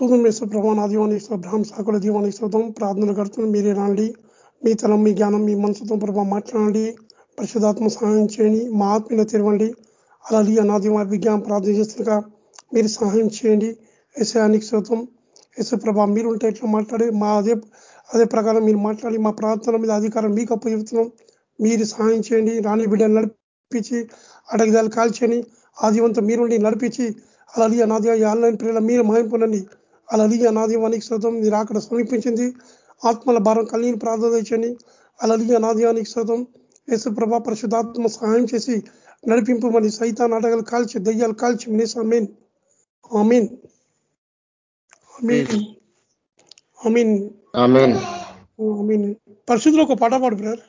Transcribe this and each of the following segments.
శోధం వేసు ప్రభా నా దీవానికి బ్రహ్మ సాకుల దీవానికి శోధం ప్రార్థనలు కడుతున్నాం మీరే రాండి. మీ తలం మీ జ్ఞానం మీ మనసుతో ప్రభా మాట్లాడండి పరిశుధాత్మ సహాయం చేయండి. మా ఆత్మీయ తెరవండి. అలాగే నా విజ్ఞానం ప్రార్థన చేస్తుండగా మీరు సహాయం చేయండి. యశానికి శోతం యశ ప్రభా మీరు ఉంటే ఎట్లా మాట్లాడి మా అదే అదే ప్రకారం మీరు మాట్లాడి మా ప్రార్థన మీద అధికారం మీకు అప్పచెప్తున్నాం. మీరు సహాయం చేయండి. రాణి బిడ్డలు నడిపించి అడగదాలు కాల్చని ఆదివంతం మీరుండి నడిపించి అలాగే అనాది ఆన్లైన్ పిల్లల మీరు మహింపునండి అలలి అనాదివానికి శతం మీరు అక్కడ సమీపించింది. ఆత్మల భారం కలిగిన ప్రార్థన ఇచ్చండి అలలి అనాదివానికి శతం యేసు ప్రభా పరిశుధాత్మ సహాయం చేసి నడిపింపమని సైతాన్ అడగలు కాల్చి దయ్యాలు కాల్చి మినేస్ అమీన్ అమీన్ అమీన్ అమీన్ పరిశుద్ధులు ఒక పాట పాడు బ్రదర్.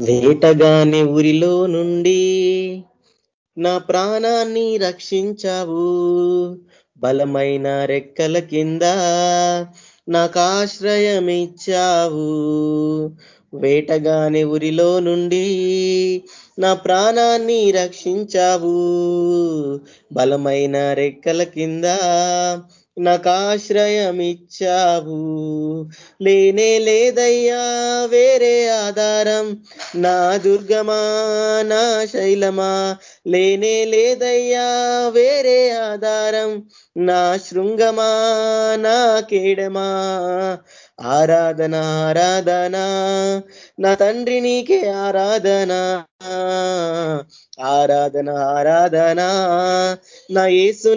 వేటగానే ఊరిలో నుండి నా ప్రాణాన్ని రక్షించావు. బలమైన రెక్కల కింద నాకు ఆశ్రయమిచ్చావు. వేటగాని ఊరిలో నుండి నా ప్రాణాన్ని రక్షించావు. బలమైన రెక్కల కింద నాకు ఆశ్రయమిచ్చావు లేనే లేదయ్యా వేరే ఆధారం. నా దుర్గమా నా శైలమా. లేనే లేదయ్యా వేరే ఆధారం. నా శృంగమా నా కేడమా. ఆరాధన ఆరాధన. నా తండ్రి నీకే ఆరాధన. ఆరాధన ఆరాధన. నా యేసు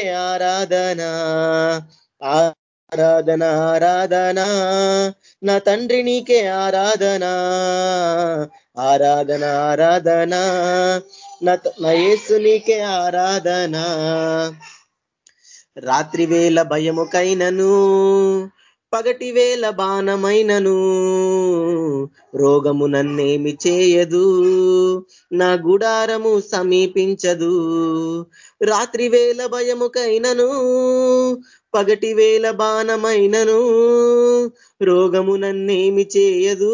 ఆరాధన? ఆరాధన ఆరాధన. నా తండ్రి నీకే ఆరాధన. ఆరాధన ఆరాధన. నా యేసు నీకే ఆరాధన. రాత్రి వేళ భయముకైనను పగటి వేల బాణమైనను. రోగము నన్నేమి చేయదు నా గుడారము సమీపించదు. రాత్రి వేల భయముకైనను పగటి వేల బాణమైనను. రోగము నన్నేమి చేయదు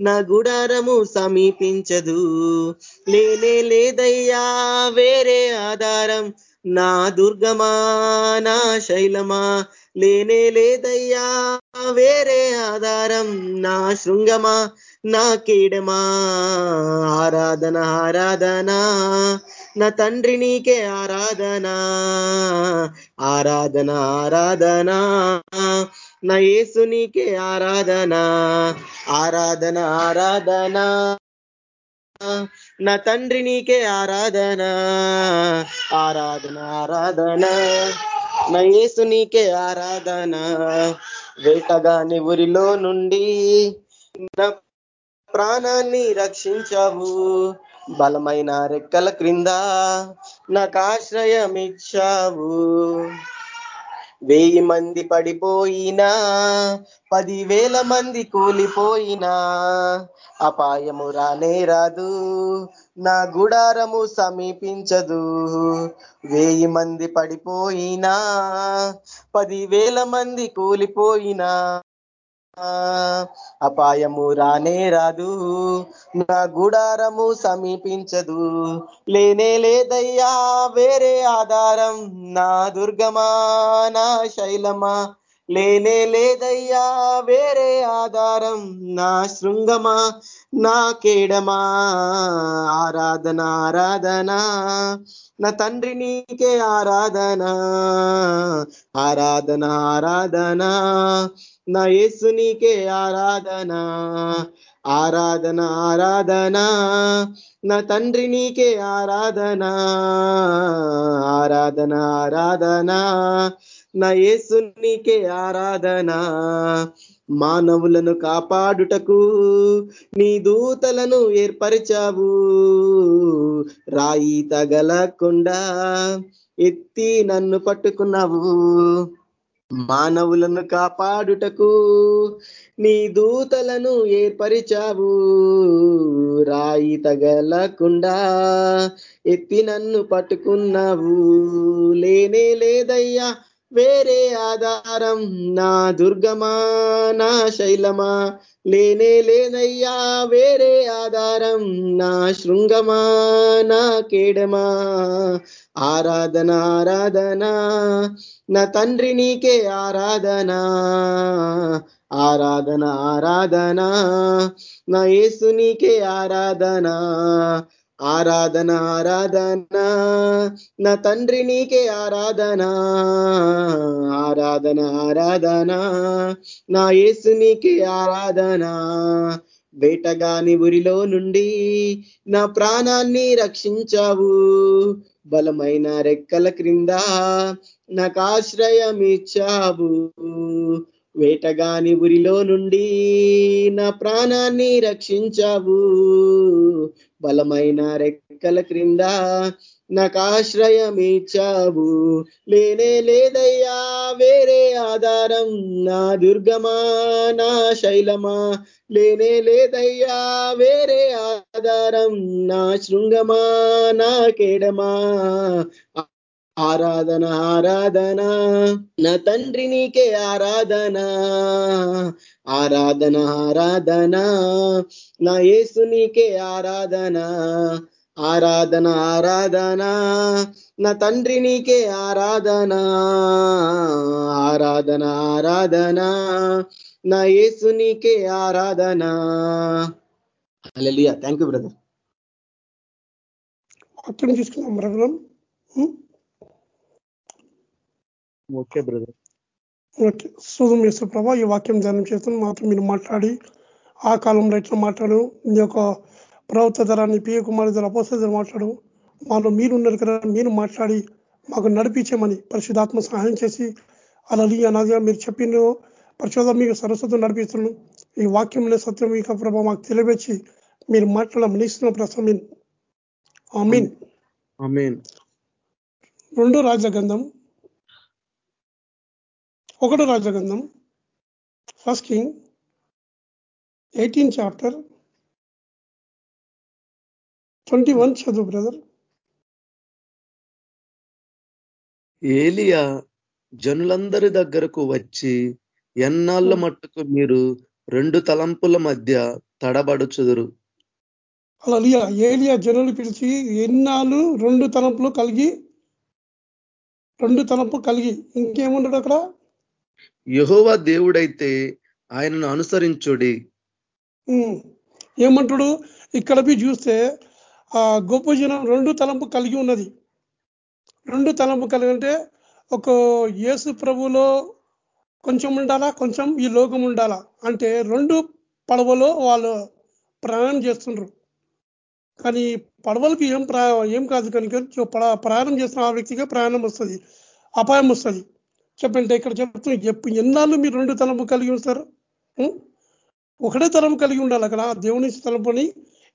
నా గుడారము సమీపించదు. లేనే లేదయ్యా వేరే ఆధారం. నా దుర్గమా నా శైలమా లేనే లేదయ్యా వేరే ఆధారం. నా శృంగమా నా కీడమా? ఆరాధన ఆరాధన? నా తండ్రి నీకే ఆరాధన? ఆరాధన ఆరాధన? నా యేసు నీకే ఆరాధన? ఆరాధన ఆరాధన? నా తండ్రి నీకే ఆరాధన? ఆరాధన ఆరాధన? నా యేసు నీకే ఆరాధన. వేటగాని ఊరిలో నుండి నా ప్రాణాన్ని రక్షించావు. బలమైన రెక్కల క్రింద నాకు ఆశ్రయమిచ్చావు. వెయ్యి మంది పడిపోయినా పదివేల మంది కూలిపోయినా. అపాయము రానే రాదు నా గుడారము సమీపించదు. వెయ్యి మంది పడిపోయినా పదివేల మంది కూలిపోయినా. అపాయము రానే రాదు నా గుడారము సమీపించదు. లేనే లేదయ్యా వేరే ఆధారం నా దుర్గమా నా శైలమా. లేనే లేదయ్యా వేరే ఆధారం నా శృంగమా నా కేడమా. ఆరాధన ఆరాధన నా తండ్రి నీకే ఆరాధన. ఆరాధన ఆరాధన నా యేసు నీకే ఆరాధన. ఆరాధన ఆరాధన. నా తండ్రి నీకే ఆరాధన. ఆరాధన ఆరాధన. నా యేసు నీకే ఆరాధన. మానవులను కాపాడుటకు నీ దూతలను ఏర్పరిచావు. రాయి తగలకుండా ఎత్తి నన్ను పట్టుకున్నావు. మానవులను కాపాడుటకు నీ దూతలను ఏర్పరిచావు. రాయి తగలకుండా ఎత్తి నన్ను పట్టుకున్నావు. లేనే లేదయ్యా వేరే ఆధారం నా దుర్గమా నా శైలమా? లేనే లేనయ్యా వేరే ఆధారం నా శృంగమా నా కేడమా? ఆరాధన ఆరాధన నా తండ్రి నీకే ఆరాధన. ఆరాధన ఆరాధన నా యేసు నీకే ఆరాధన. ఆరాధన ఆరాధన. నా తండ్రి నీకే ఆరాధన. ఆరాధన ఆరాధన. నా యేసు నీకే ఆరాధన. వేటగాని ఉరిలో నుండి నా ప్రాణాన్ని రక్షించావు. బలమైన రెక్కల క్రింద నాకు ఆశ్రయం ఇచ్చావు వేటగాని ఉరిలో నుండి నా ప్రాణాన్ని రక్షించావు. బలమైన రెక్కల క్రింద నాకు ఆశ్రయం ఇచ్చావు లేనే లేదయ్యా వేరే ఆధారం నా దుర్గమా నా శైలమా. లేనే లేదయ్యా వేరే ఆధారం నా శృంగమా నా కేడమా. ఆరాధన ఆరాధన. నా తండ్రి నీకే ఆరాధన. ఆరాధన ఆరాధన. నా యేసు నీకే ఆరాధన. ఆరాధన ఆరాధన. నా తండ్రి నీకే ఆరాధన. ఆరాధన ఆరాధన. నా యేసు నీకే ఆరాధన. Thank you brother. అక్కడ తీసుకున్నాం బ్రదరం. Okay brother. ఓకే. శుభం చేస్తూ ప్రభా ఈ వాక్యం ధ్యానం చేస్తాను మాతో మీరు మాట్లాడి ఆ కాలంలో ఎట్లా మాట్లాడు నీ యొక్క ప్రవక్త ధరాన్ని పియ కుమారి ధర అపోస ధర మాట్లాడు మాలో మీరు ఉన్నారు కదా మీరు మాట్లాడి మాకు నడిపించమని పరిశుధాత్మ సహాయం చేసి అలా అనాదిగా మీరు చెప్పిన పరిశోధన మీకు సరస్వతం నడిపిస్తున్నాను. ఈ వాక్యంలో సత్యం ఇక ప్రభా మాకు తెలియవచ్చి మీరు మాట్లాడమని ఇస్తున్న ప్రసమీన్ మీన్ ఆమేన్. రెండో రాజగంధం ఒకటో రాజగంధం first king eighteen chapter twenty one చదువు బ్రదర్ ఏలియా జనులందరి దగ్గరకు వచ్చి ఎన్నాళ్ళ మట్టుకు మీరు రెండు తలంపుల మధ్య తడబడుచుదురు? అలా లియా ఏలియా జనులు పిలిచి ఎన్నాళ్ళు రెండు తలంపులు కలిగి రెండు తలంపు కలిగి ఇంకేముండడు అక్కడ? యహోవా దేవుడైతే ఆయనను అనుసరించుడి. ఏమంటాడు? ఇక్కడ చూస్తే ఆ గొప్ప జనం రెండు తలంపు కలిగి ఉన్నది. రెండు తలంపు కలిగి అంటే ఒక యేసు ప్రభులో కొంచెం ఉండాలా కొంచెం ఈ లోకం ఉండాలా? అంటే రెండు పడవలో వాళ్ళు ప్రయాణం చేస్తుండ్రు. కానీ పడవలకు ఏం ప్రా ఏం కాదు కనుక ప్రయాణం చేస్తున్న ఆ వ్యక్తిగా ప్రయాణం వస్తుంది అపాయం వస్తుంది. చెప్పండి ఇక్కడ చెప్తూ ఎప్పు ఎన్నాళ్ళు మీరు రెండు తలంపు కలిగి ఉంటారు? ఒకటే తలం కలిగి ఉండాలి అక్కడ. దేవుని తలంపుని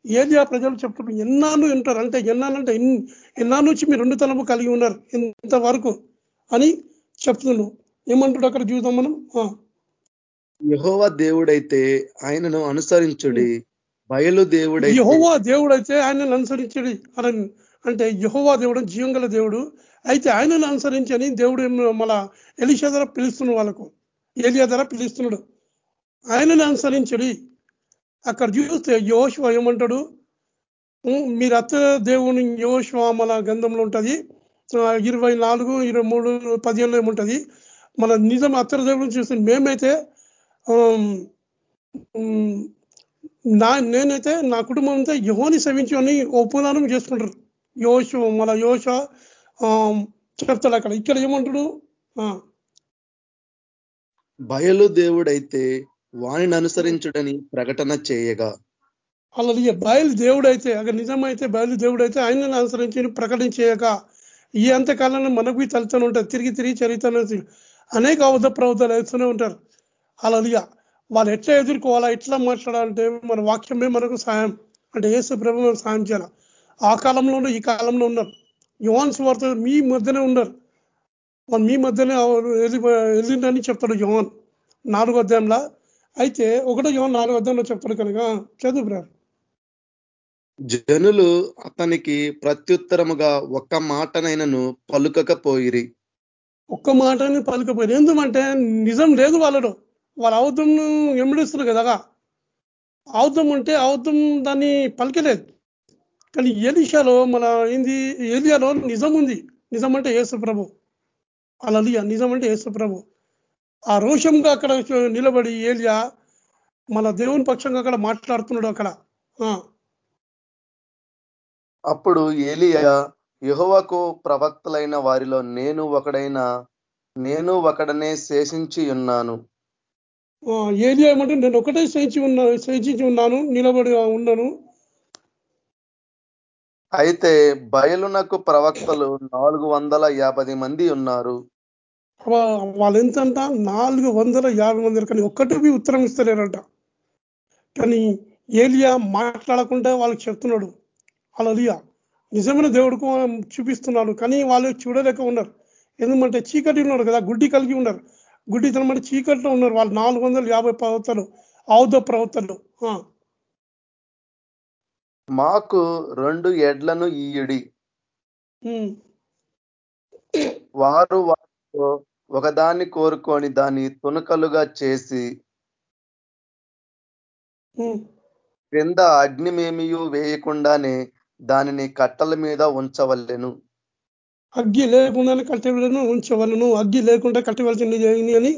ఏది ఆ ప్రజలు చెప్తున్నారు ఎన్నాళ్ళు ఉంటారు అంటే ఎన్నాళ్ళంటే ఎన్- ఎన్నాళ్ళ నుంచి మీరు రెండు తలంపు కలిగి ఉన్నారు? ఇంతవరకు అని చెప్తున్నాను ఏమంటాడు అక్కడ చూద్దాం మనం? యహోవా దేవుడైతే ఆయనను అనుసరించుడి. బయలు దేవుడైతే యెహోవా దేవుడు అయితే ఆయనను అనుసరించడి. అని అంటే యెహోవా దేవుడు జీవం గల దేవుడు అయితే ఆయనను అనుసరించని దేవుడు మళ్ళా మన ఎలిషా ధర పిలుస్తున్నాడు వాళ్ళకు. ఏలియా ధర పిలుస్తున్నాడు. ఆయనను అనుసరించడి. అక్కడ చూస్తే యోశివ ఏమంటాడు? మీరు అత్త దేవుని యోశివ మన గంధంలో ఉంటుంది. ఇరవై నాలుగు ఇరవై మూడు పదిహేనులో ఏముంటుంది? మన నిజం అత్తర దేవుడిని చూస్తే మేమైతే నా నేనైతే నా కుటుంబం అంతా యహోని సేవించుకొని ఉపనానం చేసుకుంటారు. యోశ మన యోష చెప్తాడు అక్కడ. ఇక్కడ ఏమంటాడు? బయలు దేవుడైతే వాణిని అనుసరించుడని ప్రకటన చేయగా. అలా బయలు దేవుడైతే అక్కడ నిజమైతే బయలు దేవుడైతే ఆయనను అనుసరించి ప్రకటించేయక ఈ అంతకాలంలో మనకు తలుతూనే ఉంటారు. తిరిగి తిరిగి చరిత్ర అనేక అవధ ప్రవృత్తాలు వేస్తూనే ఉంటారు. అలా వాళ్ళు ఎట్లా ఎదుర్కోవాలా ఎట్లా మాట్లాడాలంటే మన వాక్యమే మనకు సాయం. అంటే ఏసు ప్రభు సాయం చేయాలి. ఆ కాలంలోనూ ఈ కాలంలో ఉన్నారు. యువాన్స్ వార్త మీ మధ్యనే ఉన్నారు. వాళ్ళు మీ మధ్యనే వెళ్ళిందని చెప్తాడు యువన్ నాలుగో అధ్యాయంలో. అయితే ఒకటో యువన్ నాలుగో అధ్యాయంలో చెప్తాడు కనుక చదువు బ్రదర్. జనులు అతనికి ప్రత్యుత్తరముగా ఒక్క మాటనైనను పలుకకపోయిరి. ఒక్క మాటని పలకపోయారు ఎందుకంటే నిజం లేదు వాళ్ళలో. వాళ్ళ అవతం ఎమిడిస్తున్నారు కదా. అవతం ఉంటే అవతం దాన్ని పలకలేదు. కానీ ఏలిషాలో మన ఏంది? ఏలియాలో నిజం ఉంది. నిజం అంటే యేసు ప్రభు. అలలియ నిజం అంటే యేసు ప్రభు. ఆ రోషంగా అక్కడ నిలబడి ఏలియా మన దేవుని పక్షంగా అక్కడ మాట్లాడుతున్నాడు అక్కడ. అప్పుడు ఏలియా యెహోవాకు ప్రవక్తలైన వారిలో నేను ఒకడైన నేను ఒకడనే శేషించి ఉన్నాను. ఏలియా ఏమంటే నేను ఒకటే చేయించి ఉన్నా చేయించి ఉన్నాను నిలబడి ఉన్నాను. అయితే బయలునకు ప్రవక్తలు నాలుగు వందల యాభై మంది ఉన్నారు. వాళ్ళు ఎంతంట? నాలుగు వందల యాభై మంది కానీ ఒక్కటి ఉత్తరం ఇస్తలేరంట. కానీ ఏలియా మాట్లాడకుండా వాళ్ళకి చెప్తున్నాడు. అలలియా నిజమైన దేవుడుకు చూపిస్తున్నాడు. కానీ వాళ్ళు చూడలేక ఉన్నారు. ఎందుకంటే చీకటి ఉన్నారు కదా గుడ్డి కలిగి ఉన్నారు. గుడ్డి తనమంటే చీకట్లో ఉన్నారు వాళ్ళు. నాలుగు వందల యాభై ప్రవక్తలు ఆవుద ప్రవక్తలు. మాకు రెండు ఎడ్లను ఈయుడి. వారు వారితో ఒకదాన్ని కోరుకొని దాన్ని తునకలుగా చేసి క్రింద అగ్నిమేమియు వేయకుండానే దానిని కట్టల మీద ఉంచవలెను. అగ్గి లేకుండానే కట్టెలను ఉంచవలను. అగ్గి లేకుండా కట్టవలసింది అని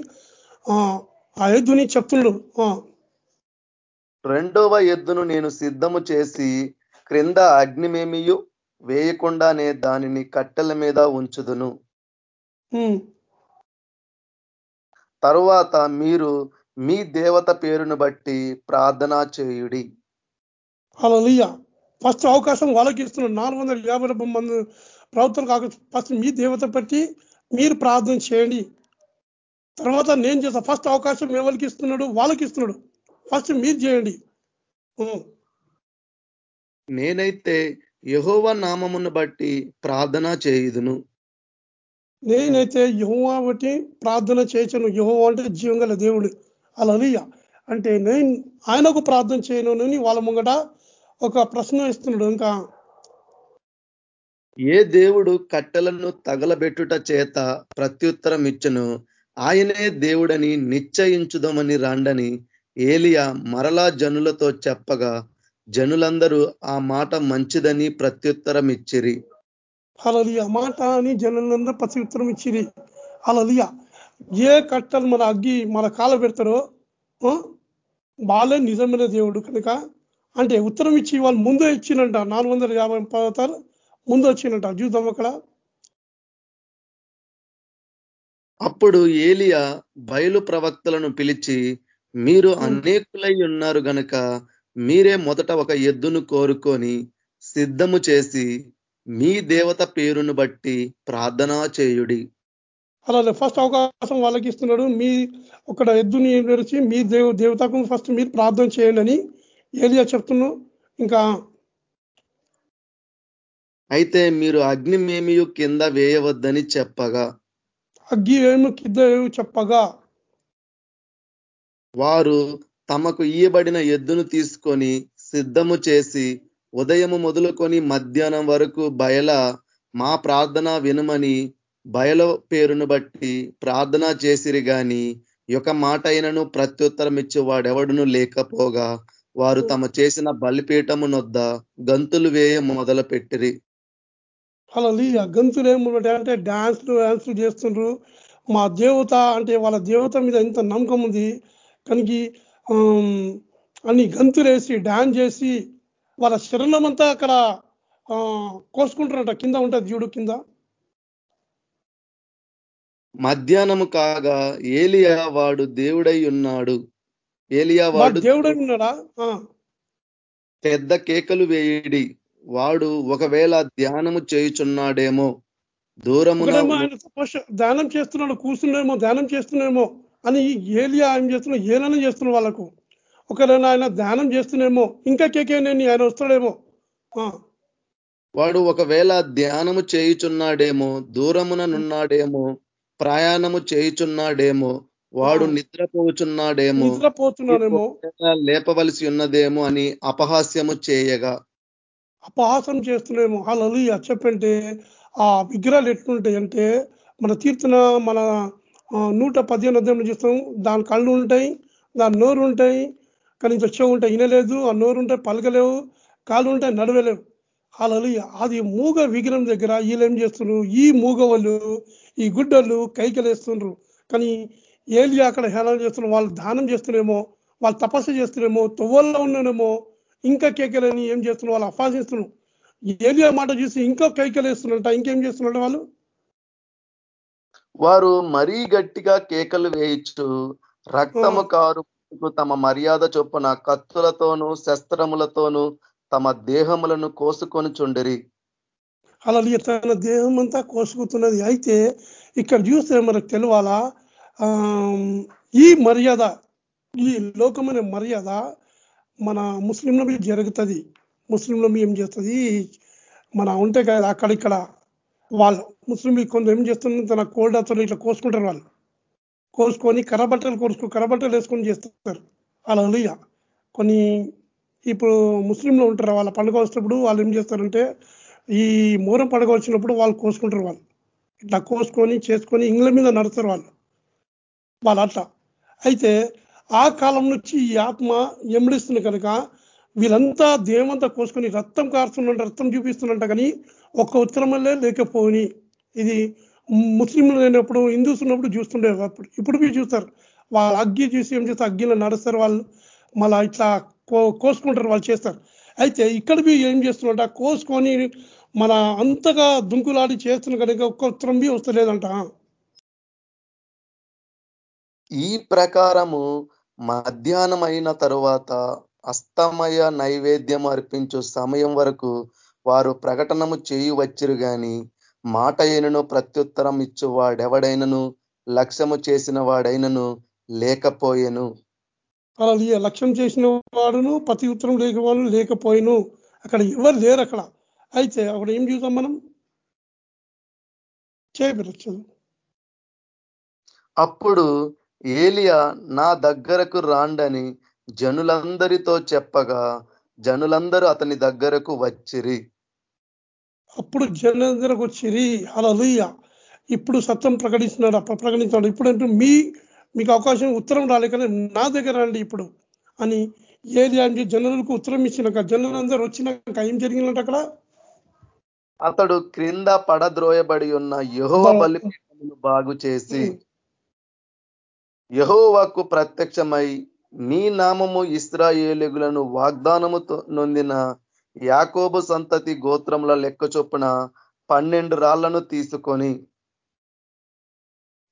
చెప్తున్నాడు ఆ, రెండవ ఎద్దును నేను సిద్ధము చేసి క్రింద అగ్నిమేమియు వేయకుండానే దానిని కట్టెల మీద ఉంచుదును. తరువాత మీరు మీ దేవత పేరును బట్టి ప్రార్థన చేయుడి. హల్లెలూయా. ఫస్ట్ అవకాశం వాళ్ళకి ఇస్తున్నాడు. నాలుగు వందల యాభై మంది ప్రవక్తలు కాక ఫస్ట్ మీ దేవత బట్టి మీరు ప్రార్థన చేయండి. తర్వాత నేను చేస్తా. ఫస్ట్ అవకాశం ఎవరికి ఇస్తున్నాడు? వాళ్ళకి ఇస్తున్నాడు. ఫస్ట్ మీరు చేయండి. నేనైతే యెహోవా నామమును బట్టి ప్రార్థన చేయుదును. నేనైతే యహోవా బట్టి ప్రార్థన చేయచను. యహోవా అంటే జీవం దేవుడు. అలలియ అంటే నేను ఆయనకు ప్రార్థన చేయను అని వాళ్ళ ముంగట ఒక ప్రశ్న ఇస్తున్నాడు ఇంకా ఏ దేవుడు కట్టెలను తగలబెట్టుట చేత ప్రత్యుత్తరం ఇచ్చును ఆయనే దేవుడని నిశ్చయించుదమని రాండని ఏలియా మరలా జనులతో చెప్పగా జనులందరూ ఆ మాట మంచిదని ప్రత్యుత్తరం ఇచ్చిరి అలలియ మాట అని జనులందరూ ప్రతి ఉత్తరం ఇచ్చిరి అలలియ ఏ కట్టలు మన అగ్గి మన కాల పెడతారో వాళ్ళే నిజమైన దేవుడు కనుక. అంటే ఉత్తరం ఇచ్చి వాళ్ళు ముందే ఇచ్చినంట నాలుగు వందల యాభై పర్వతాలు ముందు వచ్చిందంట చూద్దాం అక్కడ. అప్పుడు ఏలియా బయలు ప్రవక్తలను పిలిచి మీరు అనేకులై ఉన్నారు గనక మీరే మొదట ఒక ఎద్దును కోరుకొని సిద్ధము చేసి మీ దేవత పేరును బట్టి ప్రార్థన చేయుడి. అలాగే ఫస్ట్ అవకాశం వాళ్ళకి ఇస్తున్నాడు మీ ఒక ఎద్దుని విరిచి మీ దేవు దేవతకు ఫస్ట్ మీరు ప్రార్థన చేయండి అని ఏలియా ఇంకా అయితే మీరు అగ్నిమేమియు కింద వేయవద్దని చెప్పగా. అగ్గి ఏమి కింద ఏమి చెప్పగా. వారు తమకు ఇయ్యబడిన ఎద్దును తీసుకొని సిద్ధము చేసి ఉదయము మొదలుకొని మధ్యాహ్నం వరకు బయల మా ప్రార్థన వినుమని బయల పేరును బట్టి ప్రార్థన చేసిరి గాని యొక్క మాట అయినను ప్రత్యుత్తరం ఇచ్చేవాడెవడును లేకపోగా వారు తమ చేసిన బలిపీఠము నొద్ద గంతులు వేయ మొదలు పెట్టిరి అలా గంతులు ఏమి అంటే డాన్స్లు డాన్స్లు చేస్తుండ్రు. మా దేవత అంటే వాళ్ళ దేవత మీద ఎంత నమ్మకం ఉంది. కనుక అన్ని గంతులు వేసి డాన్స్ చేసి వాళ్ళ శరీరం అంతా అక్కడ కోసుకుంటారంట. కింద ఉంటుంది చూడు కింద. మధ్యాహ్నము కాగా ఏలియా వాడు దేవుడై ఉన్నాడు. ఏలియా వాడు వాడు దేవుడే ఉన్నాడా? పెద్ద కేకలు వేయడి. వాడు ఒకవేళ ధ్యానము చేయుచున్నాడేమో సపోజ్ ధ్యానం చేస్తున్నాడు కూర్చున్నాడేమో ధ్యానం చేస్తున్నాడేమో అని ఏలియా ఆయన చేస్తున్నా ఏలన చేస్తున్నాడు వాళ్ళకు. ఒకవేళ ఆయన ధ్యానం చేస్తున్నాడేమో ఇంకా కేకే నేను ఆయన వస్తాడేమో. వాడు ఒకవేళ ధ్యానము చేయుచున్నాడేమో దూరమున నున్నాడేమో ప్రయాణము చేయుచున్నాడేమో వాడు. నిద్రపోచున్నాడేమో నిద్రపోతున్నాడేమో. లేపవలసి ఉన్నదేమో అని అపహాస్యము చేయగా. అపహాసం చేస్తున్నామో అలా చెప్పంటే ఆ విగ్రహాలు ఎట్లుంటాయి అంటే మన కీర్తన మన నూట పదిహేను అధ్యాయం చూస్తాం. దాని కళ్ళు ఉంటాయి దాని నోరు ఉంటాయి కానీ చెవు ఉంటాయి వినలేదు ఆ నోరు ఉంటాయి పలకలేవు కాళ్ళు ఉంటాయి నడవలేవు. అలా అది మూగ విగ్రహం దగ్గర వీళ్ళు ఏం చేస్తున్నారు? ఈ మూగ వాళ్ళు ఈ గుడ్డలు కైకలేస్తున్నారు. కానీ ఏలి అక్కడ హేళన చేస్తున్నారు. వాళ్ళు దానం చేస్తున్నారేమో వాళ్ళు తపస్సు చేస్తున్నారేమో తువ్వల్లో ఉన్నారేమో ఇంకా కేకలేని ఏం చేస్తున్నారు? వాళ్ళు అఫాసిస్తున్నారు ఏలియా మాట చూసి ఇంకా కైకలేస్తున్నట్ట ఇంకేం చేస్తున్నారంట వాళ్ళు? వారు మరీ గట్టిగా కేకలు వేయించు రక్తము కారు తమ మర్యాద చొప్పున కత్తులతోనూ శస్త్రములతోనూ తమ దేహములను కోసుకొని చుండిరి. అలా తన దేహం అంతా కోసుకుతున్నది అయితే ఇక్కడ చూస్తే మనకు తెలవాలా ఆ, ఈ మర్యాద ఈ లోకమైన మర్యాద మన ముస్లింల మీద జరుగుతుంది. ముస్లింల మీద ఏం చేస్తుంది? మన ఉంటే కదా అక్కడిక్కడ వాళ్ళు ముస్లిం కొంత ఏం చేస్తున్నారు? తన కోల్డ్ అతను ఇట్లా కోసుకుంటారు వాళ్ళు. కోసుకొని కర్రబట్టలు కోసుకు కర్రబట్టలు వేసుకొని చేస్తారు. అలా లుయ్య కొన్ని ఇప్పుడు ముస్లింలు ఉంటారు? వాళ్ళ పండుగ వచ్చినప్పుడు వాళ్ళు ఏం చేస్తారంటే ఈ మూరం పండుగ వచ్చినప్పుడు వాళ్ళు కోసుకుంటారు వాళ్ళు. ఇట్లా కోసుకొని చేసుకొని ఇంగ్ల మీద నడుస్తారు వాళ్ళు. వాళ్ళు అట్లా. అయితే ఆ కాలం నుంచి ఈ ఆత్మ ఎమిడిస్తుంది కనుక వీళ్ళంతా దేవంతా కోసుకొని రక్తం కారుతున్నట్టు రక్తం చూపిస్తున్నట్ట కానీ ఒక్క ఉత్తరమల్లే లేకపోని ఇది ముస్లింలు లేనప్పుడు హిందూస్ ఉన్నప్పుడు చూస్తుండే అప్పుడు. ఇప్పుడు మీరు చూస్తారు. వాళ్ళు అగ్గి చూసి ఏం చేస్తారు? అగ్గిలో నడుస్తారు వాళ్ళు. మళ్ళీ ఇట్లా కో- కోసుకుంటారు వాళ్ళు చేస్తారు. అయితే ఇక్కడ బి ఏం చేస్తున్నారంట? కోసుకొని మన అంతగా దుంకులాడి చేస్తున్న కనుక ఒక్క ఉత్తరం బి వస్తలేదంట. ఈ ప్రకారము మధ్యాహ్నం అయిన తరువాత అస్తమయ నైవేద్యం అర్పించు సమయం వరకు వారు ప్రకటనము చేయి వచ్చిరు గాని మాట అయినను ప్రత్యుత్తరం ఇచ్చు వాడెవడైనను లక్ష్యము చేసిన వాడైనను లేకపోయెను. అలా లక్ష్యం చేసిన వాడును ప్రతి ఉత్తరం లేక వాళ్ళు లేకపోయిను. అక్కడ ఎవరు లేరు అక్కడ. అయితే అక్కడ ఏం చూసాం మనం? చేయవచ్చు అప్పుడు ఏలియా నా దగ్గరకు రాండని జనులందరితో చెప్పగా జనులందరూ అతని దగ్గరకు వచ్చిరి. అప్పుడు జనందరికి వచ్చిరి అలా ఇప్పుడు సత్యం ప్రకటిస్తున్నాడు అప్పుడు ప్రకటిస్తున్నాడు ఇప్పుడు అంటే మీ మీకు అవకాశం ఉత్తరం రాలేకనే నా దగ్గర రండి ఇప్పుడు అని ఏది అంటే జనులకు ఉత్తరం ఇచ్చినాక జనులందరూ వచ్చినాక ఏం జరిగిందంటే అక్కడ? అతడు క్రింద పడద్రోయబడి ఉన్న యెహోవా బలిపీఠమును బాగు చేసి యెహోవాకు ప్రత్యక్షమై నీ నామము ఇస్రాయేలుగులను వాగ్దానము నొందిన యాకోబు సంతతి గోత్రముల లెక్క చొప్పున పన్నెండు రాళ్ళను తీసుకొని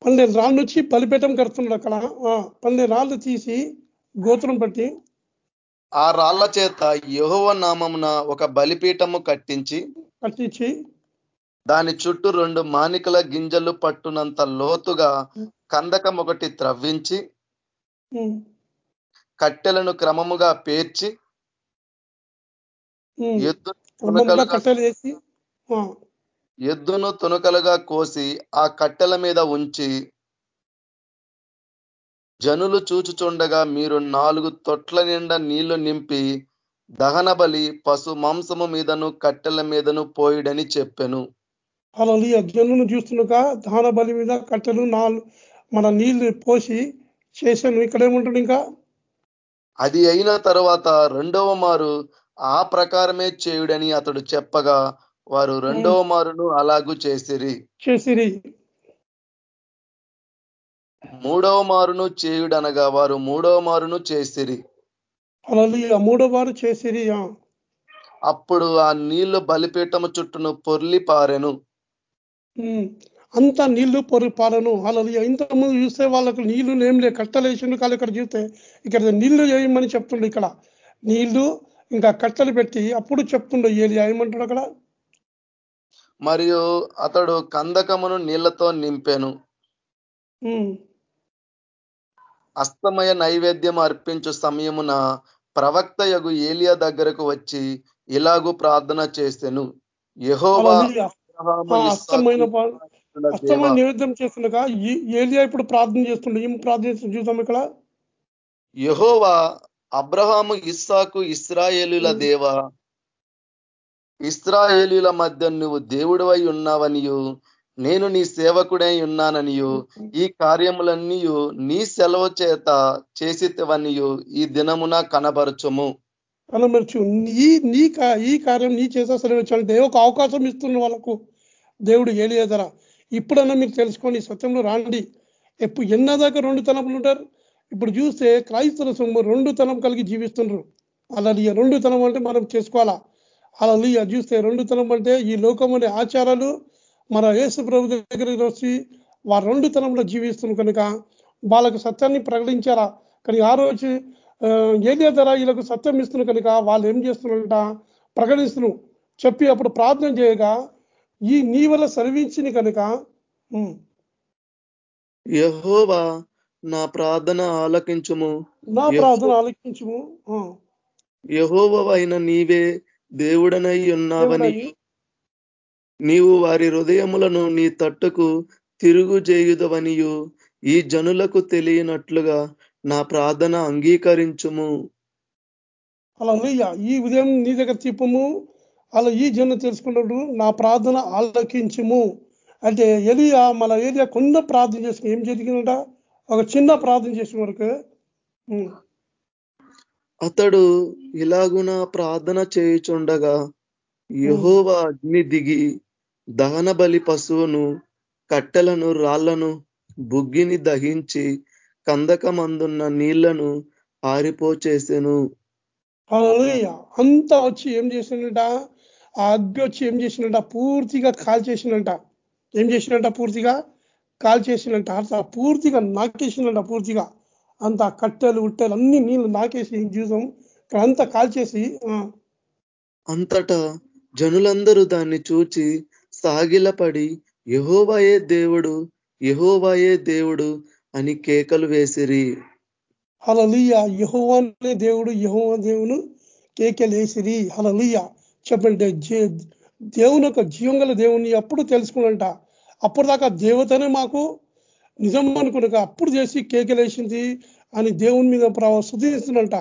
పన్నెండు రాళ్ళు వచ్చి బలిపీఠం కడుతున్నాడు అక్కడ. పన్నెండు రాళ్ళు తీసి గోత్రం పట్టి ఆ రాళ్ళ చేత యెహోవ నామమున ఒక బలిపీఠము కట్టించి కట్టించి దాని చుట్టూ రెండు మానికల గింజలు పట్టునంత లోతుగా కందకం ఒకటి త్రవ్వించి కట్టెలను క్రమముగా పేర్చి ఎద్దు కట్టెలు ఎద్దును తునకలుగా కోసి ఆ కట్టెల మీద ఉంచి జనులు చూచుచుండగా మీరు నాలుగు తొట్ల నిండా నీళ్ళు నింపి దహన బలి పశు మాంసము మీదను కట్టెల మీదను పోయిడని చెప్పెను. అలా జనులను చూస్తున్నాక దాన బలి మీద కట్టెలు నాలుగు మన నీళ్ళు పోసి చేశాను. ఇక్కడ ఏముంటుంది ఇంకా? అది అయిన తర్వాత రెండవ మారు ఆ ప్రకారమే చేయుడని అతడు చెప్పగా వారు రెండవ మారును అలాగూ చేసిరి. చేసిరి. మూడవ మారును చేయుడనగా వారు మూడవ మారును చేసిరి. అలా మూడో వారు చేసిరి. అప్పుడు ఆ నీళ్ళు బలిపీఠము చుట్టూను పొర్లి పారెను. అంతా నీళ్ళు పొరి పాలను అలా ఇంతకుముందు చూస్తే వాళ్ళకు నీళ్ళు ఏం లే కట్టలేసిండు కాదు ఇక్కడ చూస్తే. ఇక్కడ నీళ్ళు వేయమని చెప్తుండే ఇక్కడ? నీళ్ళు ఇంకా కట్టెలు పెట్టి అప్పుడు చెప్తుండే ఏది ఏమంటాడు అక్కడ? మరియు అతడు కందకమును నీళ్ళతో నింపెను. అస్తమయ నైవేద్యం అర్పించు సమయమున ప్రవక్త యగు ఏలియా దగ్గరకు వచ్చి ఇలాగూ ప్రార్థన ఇస్సాకు, అస్తమైన నివేదన చేస్తుండగా ఏలియా ఇప్పుడు ప్రార్థన చేస్తుండే. ఏం ప్రార్థన చేస్తుంది చూద్దాం ఇక్కడ. యెహోవా అబ్రహాము ఇస్సాకు ఇస్రాయేలుల. దేవా ఇస్రాయేలీల మధ్య నువ్వు దేవుడివై ఉన్నావనియు నేను నీ సేవకుడై ఉన్నాననియు ఈ కార్యములన్నీ నీ సెలవు చేత చేసివనియు ఈ దినమున కనబరచుము. కనబరచు ఈ నీ ఈ కార్యం నీ చేసే సెలవించాలంటే ఒక అవకాశం ఇస్తున్న వాళ్ళకు దేవుడు ఏలియదరా ఇప్పుడన్నా మీరు తెలుసుకోండి ఈ సత్యంలో రాండి. ఎప్పుడు ఎన్నదాకా రెండు తలంపులు ఉంటారు? ఇప్పుడు చూస్తే క్రైస్తవ సంఘం రెండు తనం కలిగి జీవిస్తున్నారు అలా రెండు తనం అంటే మనం చేసుకోవాలా? అలా చూస్తే రెండు తనం అంటే ఈ లోకం అనే ఆచారాలు మన యేసు ప్రభు దగ్గరికి వచ్చి వారు రెండు తనంలో జీవిస్తున్నారు కనుక వాళ్ళకు సత్యాన్ని ప్రకటించారా కానీ ఆ రోజు ఆ, ఏలియా ధర వీళ్ళకు సత్యం ఇస్తున్నారు కనుక వాళ్ళు ఏం చేస్తున్నారంట? ప్రకటిస్తున్నారు. చెప్పి అప్పుడు ప్రార్థన చేయగా ఈ నీ వల్ల సర్వించింది కనుక యహోవా నా ప్రార్థన ఆలకించుము. నా ప్రార్థన ఆలకించుము. ఆ, యహోవ అయిన నీవే దేవుడనై ఉన్నావని. నీవు వారి హృదయములను నీ తట్టుకు తిరుగు చేయుదవనియు. ఈ జనులకు తెలియనట్లుగా నా ప్రార్థన అంగీకరించుము. అలా ఈ ఉదయం నీ దగ్గర తీపము అలా ఈ జన్మ తెలుసుకున్నప్పుడు నా ప్రార్థన ఆలకించుము. అంటే ఎలియా మన ఏరియా కొంత ప్రార్థన చేసుకుని ఏం జరిగిందంట? ఒక చిన్న ప్రార్థన చేసిన వరకు అతడు ఇలాగున ప్రార్థన చేయుచుండగా యహోవా అగ్ని దిగి దహన బలి పశువును కట్టెలను రాళ్ళను బుగ్గిని దహించి కందకమందున్న నీళ్ళను ఆరిపోచేసెను. అంతా వచ్చి ఏం చేసిందంట ఆ అగ్గి వచ్చి ఏం చేసిందంట పూర్తిగా కాల్ ఏం చేసిందంట పూర్తిగా? కాల్ చేసిందంట అట్లా పూర్తిగా నాకేసిందంట పూర్తిగా అంత కట్టెలు ఉట్టెలు అన్ని నీళ్ళు నాకేసి చూసాం ఇక్కడ అంతా కాల్ చేసి ఆ, అంతటా జనులందరూ దాన్ని చూచి సాగిలపడి యహోవాయే దేవుడు యహోవాయే దేవుడు అని కేకలు వేసిరి. హలలుయ యహోవానే దేవుడు యహోవా దేవుడు కేకెలేసిరి హలలుయ చెప్పండి దేవుని యొక్క జీవం గల దేవుని అప్పుడు తెలుసుకున్నంట అప్పుడు దాకా దేవతనే మాకు నిజం అనుకున్నాక అప్పుడు చేసి కేకలేసింది అని దేవుని మీద ప్రభావ శుద్ధిస్తున్నంట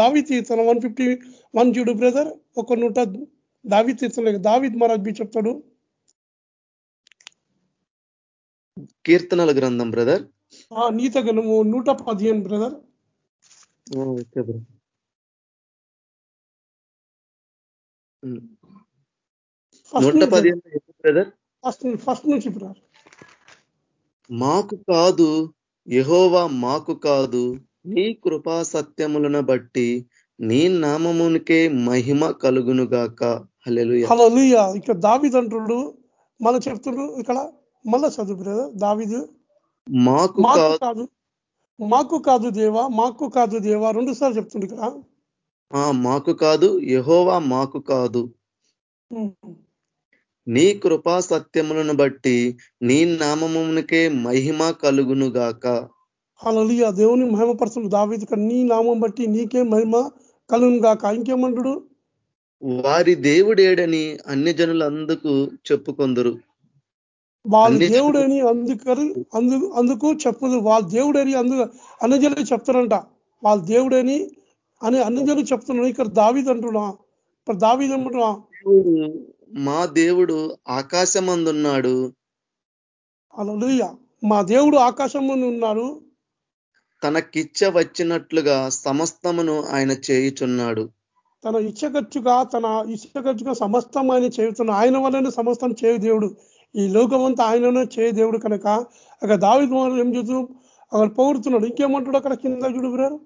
దావి తీర్థన వన్ ఫిఫ్టీ వన్ చూడు బ్రదర్ ఒక నూట దావి తీర్థన దావిద్ మహారాజ్ బి చెప్తాడు. కీర్తనల గ్రంథం బ్రదర్ ఆ నీత గణము నూట పదిహేను బ్రదర్ ఓకే బ్రదర్ నూట పదిహేను బ్రదర్ ఫస్ట్ ఫస్ట్ నుంచి బ్రదర్ మాకు కాదు యహోవా మాకు కాదు నీ కృపా సత్యములను బట్టి నీ నామమునికే మహిమ కలుగునుగాక హలోలుయ ఇక్కడ దావిద్ అంటుడు మళ్ళీ చెప్తుడు ఇక్కడ. మళ్ళా చదువు దావిదు. మాకు కాదు. మాకు కాదు దేవా మాకు కాదు దేవా. రెండు సార్లు చెప్తుండు ఇక్కడ. ఆ, మాకు కాదు యహోవా మాకు కాదు. నీ కృపా సత్యములను బట్టి నీ నామమునికే మహిమ కలుగునుగాక హల్లెలూయా. దేవుని మహిమపరచుడు ఇక్కడ నీ నామం బట్టి నీకే మహిమ కలుగును గాక. ఇంకేమంటుడు? వారి దేవుడేడని అన్ని జనులందుకు చెప్పుకొందరు. వాళ్ళ అన్ని దేవుడని అందుకని అందు అందుకు చెప్పదు వాళ్ళ దేవుడని అందు అన్నజనులు చెప్తారంట. వాళ్ళ దేవుడని అని అన్నజనులు చెప్తున్నాడు ఇక్కడ దావిద్ అంటున్నా. ఇక్కడ దావిద్ అంటున్నా దేవుడు మా దేవుడు ఆకాశమందున్నాడు. హల్లెలూయా. మా దేవుడు ఆకాశం ముందు ఉన్నాడు తనకిచ్చ వచ్చినట్లుగా సమస్తమును ఆయన చేయుచున్నాడు. తన ఇచ్చగచ్చుగా తన ఇచ్చగచ్చుగా సమస్తం ఆయన చేయుతున్న ఆయన వల్లనే సమస్తం చేయు దేవుడు. ఈ లోకమంతా ఆయననే చేయ దేవుడు కనుక. అక్కడ మోహన్ ఏం చేస్తూ అక్కడ పొగుడుతున్నాడు. ఇంకేమంటాడు అక్కడ కింద చూడు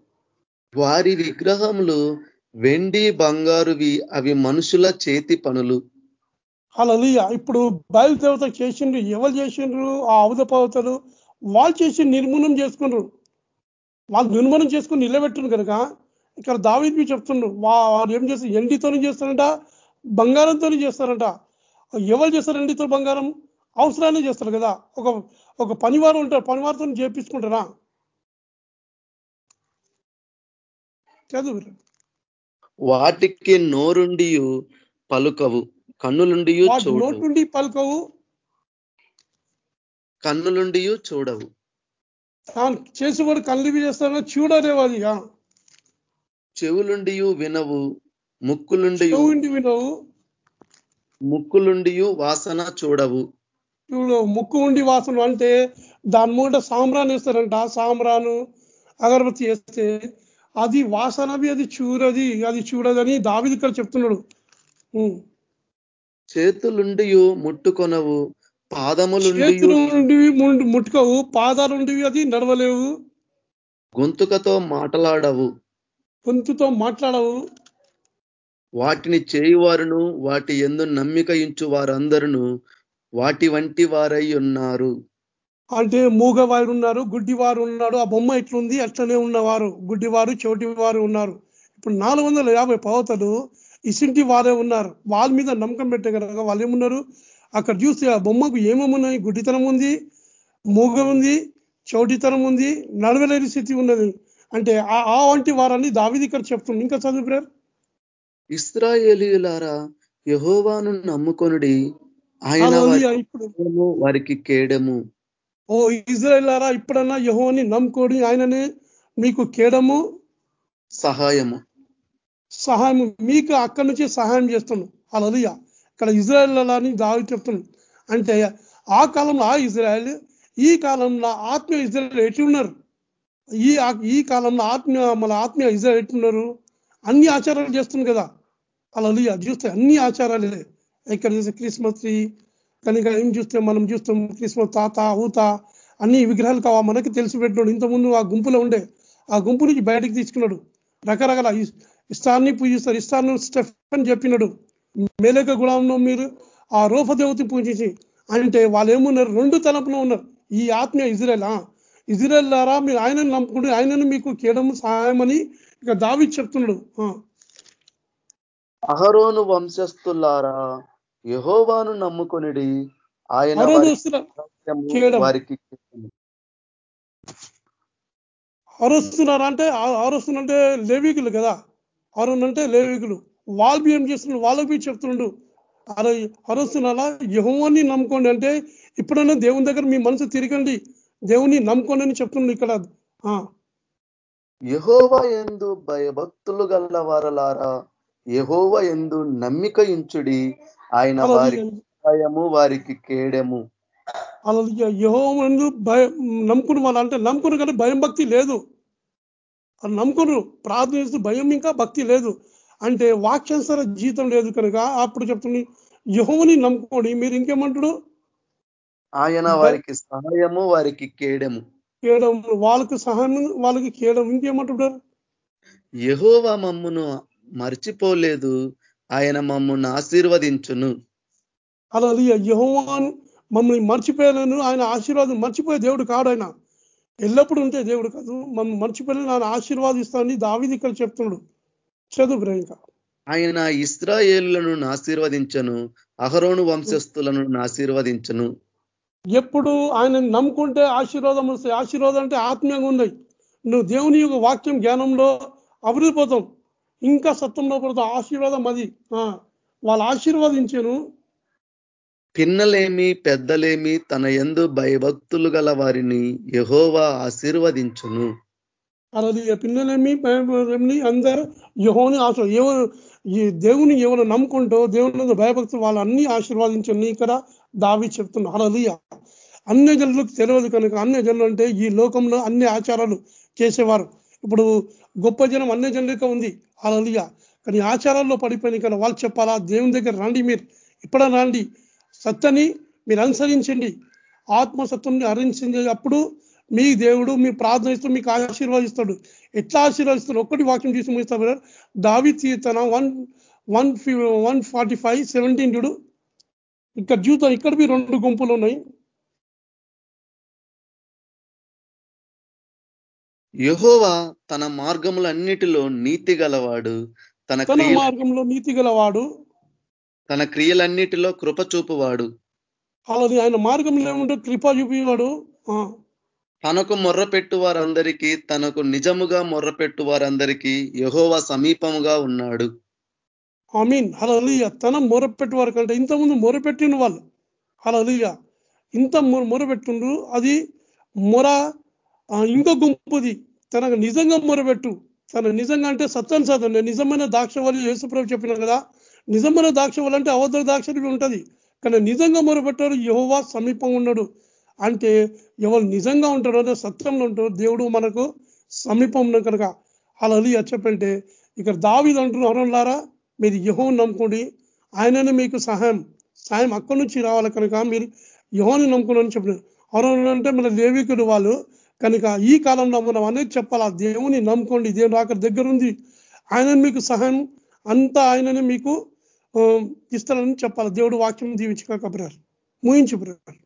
వారి విగ్రహములు వెండి బంగారువి అవి మనుషుల చేతి పనులు. హల్లెలూయా. ఇప్పుడు బయలుదేవత చేసిండ్రు ఎవరు చేసిండ్రు ఆ అవధ పవతలు వాళ్ళు చేసి నిర్మూలనం చేసుకున్నారు. వాళ్ళు నిర్మూలనం చేసుకుని నిలబెట్టిన కనుక ఇక్కడ దావీద్ మీ చెప్తుండ్రు వా- వారు ఏం చేస్తారు? ఎండితోనే చేస్తారంట బంగారంతోనే చేస్తారంట. ఎవరు చేస్తారు ఎండితో బంగారం? అవసరాన్ని చేస్తారు కదా. ఒక ఒక పనివారు ఉంటారు పనివారితో చేపించుకుంటారా? చదువు. వాటికి నోరుండి పలుకవు. కన్నులుండి చూడవు. నోటి నుండి పలుకవు. కన్నులుండి చూడవు. తాను చేసేవాడు కళ్ళు చేస్తారో చూడలేవాదిగా చెవులుండి వినవు ముక్కులుండి వినవు. ముక్కులుండి వాసన చూడవు. ఇప్పుడు ముక్కు ఉండి వాసన అంటే దాని ముంగట సాంబ్రాన్ వేస్తారంట సాంబ్రాను అగరబత్తి వేస్తే అది వాసనవి అది చూరది అది చూడదని దావిది ఇక్కడ చెప్తున్నాడు. చేతులుండి ముట్టుకొనవు పాదములుండి ముట్టుకోవు పాదాలు ఉండివి అది నడవలేవు. గొంతుకతో మాటలాడవు. గొంతుతో మాట్లాడవు. వాటిని చేయువారును వాటి ఎందు నమ్మిక ఇంచు వారందరును వాటి వంటి వారై ఉన్నారు. అంటే మూగవారు ఉన్నారు గుడ్డివారు ఉన్నాడు ఆ బొమ్మ ఎట్లుంది అట్లనే ఉన్నవారు గుడ్డివారు చోటివారు ఉన్నారు. ఇప్పుడు నాలుగు వందల యాభై పవతలు ఇసింటి వారే ఉన్నారు. వాళ్ళ మీద నమ్మకం పెట్టే కనుక వాళ్ళు ఏమున్నారు? అక్కడ చూస్తే ఆ బొమ్మకు ఏమేమి ఉన్నాయి? గుడ్డితనం ఉంది మూగ ఉంది చోటితనం ఉంది నడవలేని స్థితి ఉన్నది. అంటే ఆ వంటి వారని దావిది ఇక్కడ చెప్తుంది. ఇంకా చదువు బ్రదర్. ఇస్రాయేలీయులారా యహోవాను నమ్ముకొనుడి ఆయన వారికి కేడము. ఓ ఇజ్రాయెలారా ఇప్పుడన్నా యహోని నమ్ముకోడి ఆయననే మీకు కేడము? సహాయము. సహాయం మీకు అక్కడి నుంచి సహాయం చేస్తున్నాం. అలలియ ఇక్కడ ఇజ్రాయల్ అని దావి చెప్తున్నాం అంటే ఆ కాలంలో ఆ ఇజ్రాయల్ ఈ కాలంలో ఆత్మీయ ఇజ్రాయెల్ ఎట్లున్నారు ఈ ఈ కాలంలో ఆత్మీయ మన ఆత్మీయ ఇజ్రాయల్ ఎట్టి ఉన్నారు? అన్ని ఆచారాలు చేస్తుంది కదా. అలలియ చూస్తే అన్ని ఆచారాలే ఇక్కడ చూస్తే క్రిస్మస్ ట్రీ కనుక ఏం చూస్తే మనం చూస్తాం క్రిస్మస్ తాత ఊత అన్ని విగ్రహాలు కావా? మనకి తెలిసి పెట్టినాడు ఇంతకుముందు ఆ గుంపులో ఉండే ఆ గుంపు నుంచి బయటకు తీసుకున్నాడు. రకరకాల ఇష్టాన్ని పూజిస్తారు ఇష్టాన్ని స్టెఫన్ చెప్పినాడు. మేలేక గుణంలో మీరు ఆ రూపదేవతి పూజించి అంటే వాళ్ళు ఏమున్నారు రెండు తలపులో ఉన్నారు. ఈ ఆత్మీయ ఇజ్రాయల్. ఇజ్రాయల్ ద్వారా మీరు ఆయనను నమ్ముకుంటే ఆయనను మీకు కేయడం సహాయం అని ఇక దావి చెప్తున్నాడు. అహరోను వంశస్థులారా యహోవాను నమ్ముకొనిడి ఆయన. వారికి కేడము. అరుస్తున్నారు అంటే అరుస్తున్నంటే లేవికులు కదా. అరుణ్ అంటే లేవికులు. వాళ్ళు బి ఏం చేస్తున్నారు వాళ్ళకి చెప్తుండు అరే అరుస్తున్నారా యహోవాన్ని నమ్ముకోండి అంటే ఇప్పుడైనా దేవుని దగ్గర మీ మనసు తిరగండి. దేవుని నమ్ముకోండి అని చెప్తుండు ఇక్కడ. ఆ, యెహోవా ఎందు భయభక్తులు గల వారలారా యెహోవా ఎందు నమ్మిక ఇంచుడి ఆయన వారికి సహాయము వారికి కేడము. అలా యహోవందు భయం నమ్ముకుని వాళ్ళు అంటే నమ్ముకుని కానీ భయం భక్తి లేదు. అది నమ్ముకున్నారు ప్రార్థిస్తూ భయం ఇంకా భక్తి లేదు. అంటే వాక్యానుసార జీతం లేదు కనుక అప్పుడు చెప్తుంది యహోవని నమ్ముకోండి. మీరు ఇంకేమంటాడు ఆయన వారికి సహాయము వారికి కేడము. కేయడం వాళ్ళకి సహాయం వాళ్ళకి కేయడం ఇంకేమంటారు? యెహోవా మమ్మును మర్చిపోలేదు ఆయన మమ్మును ఆశీర్వదించును. అలా యహోవాన్ మమ్మల్ని మర్చిపోయాను ఆయన ఆశీర్వాదం మర్చిపోయే దేవుడు కాడు ఆయన. ఎల్లప్పుడూ ఉంటే దేవుడు కాదు. మమ్మల్ని మర్చిపోయాను ఆయన ఆశీర్వాదిస్తానని దావిది ఇక్కడ చెప్తున్నాడు. చదువు ఇంకా. ఆయన ఇస్రాయేలులను ఆశీర్వదించను అహరోను వంశస్థులను ఆశీర్వదించను. ఎప్పుడు ఆయన నమ్ముకుంటే ఆశీర్వాదం వస్తాయి. ఆశీర్వాదం అంటే ఆత్మీయంగా ఉన్నాయి నువ్వు దేవుని యొక్క వాక్యం జ్ఞానంలో అభివృద్ధి పోతాం ఇంకా సత్వంలో పడతాం ఆశీర్వాదం అది. ఆ, వాళ్ళు ఆశీర్వాదించాను. పిన్నలేమి పెద్దలేమి తన ఎందు భయభక్తులు గల వారిని యహోవా ఆశీర్వదించును. అలాది పిల్లలేమి పేమి అందరూ యహోని ఆశ ఎవరు ఈ దేవుని ఎవరు నమ్ముకుంటూ దేవుని భయభక్తులు వాళ్ళు అన్ని ఆశీర్వాదించండి ఇక్కడ దావి చెప్తున్నారు అలలియ అన్ని జనులకు తెలియదు కనుక అన్ని జనులు అంటే ఈ లోకంలో అన్ని ఆచారాలు చేసేవారు. ఇప్పుడు గొప్ప జనం అన్ని జనులకే ఉంది. అలలియ కానీ ఆచారాల్లో పడిపోయిన కదా వాళ్ళు చెప్పాలా? దేవుని దగ్గర రండి మీరు. ఇప్పుడ రండి. సత్యని మీరు అనుసరించండి. ఆత్మసత్వంని హరించింది అప్పుడు మీ దేవుడు మీ ప్రార్థన ఇస్తూ మీకు ఆశీర్వదిస్తాడు. ఎట్లా ఆశీర్వదిస్తాడు? ఒక్కటి వాక్యం చూసి ముగిస్తాడు బ్రదర్. దావి తన one one one forty five seventeen చూడు. ఇక్కడ చూద్దాం. ఇక్కడ మీ రెండు గుంపులు ఉన్నాయి. యెహోవా తన మార్గములన్నిటిలో నీతి గలవాడు. తన మార్గంలో నీతి గలవాడు. తన క్రియలన్నిటిలో కృప చూపువాడు. అలాది ఆయన మార్గంలో ఏముంటే కృప చూపించాడు తనకు మొర్రపెట్టు వారందరికీ తనకు నిజముగా మొర్రపెట్టు వారందరికీ యెహోవా సమీపముగా ఉన్నాడు. మీన్ హలలియ తన మొరపెట్టు వారు కంటే ఇంతకుముందు మొరపెట్టిన వాళ్ళు. హలలియ ఇంత మొర మొరపెట్టుండ్రు అది మొర ఆ, ఇంకో గుంపుది. తనకు నిజంగా మొరపెట్టు తన నిజంగా అంటే సత్యం సత్యం నిజమైన దాక్ష వాళ్ళు యేసుప్రభు చెప్పిన కదా. నిజమైన దాక్ష వాళ్ళు అంటే అవద్ధ దాక్ష ఉంటుంది. కానీ నిజంగా మొరపెట్టారు యహోవా సమీపం ఉన్నాడు. అంటే ఎవరు నిజంగా ఉంటారో అదే సత్యంలో ఉంటారో దేవుడు మనకు సమీపం కనుక. అలా చెప్పంటే ఇక్కడ దావిది అంటున్నారా మీరు యహోని నమ్ముకోండి. ఆయననే మీకు సహాయం. సాయం అక్కడి నుంచి రావాలి కనుక మీరు యహోని నమ్ముకున్నారని చెప్పినారు ఎవరు అంటే మన దేవికుడు వాళ్ళు. కనుక ఈ కాలంలో మనం అనేది చెప్పాలా? దేవుని నమ్ముకోండి. దేవుడు అక్కడ దగ్గర ఉంది ఆయన మీకు సహాయం. అంతా ఆయననే మీకు ఇస్తానని చెప్పాలి. దేవుడు వాక్యం దీవించక బ్రదర్ బ్రదర్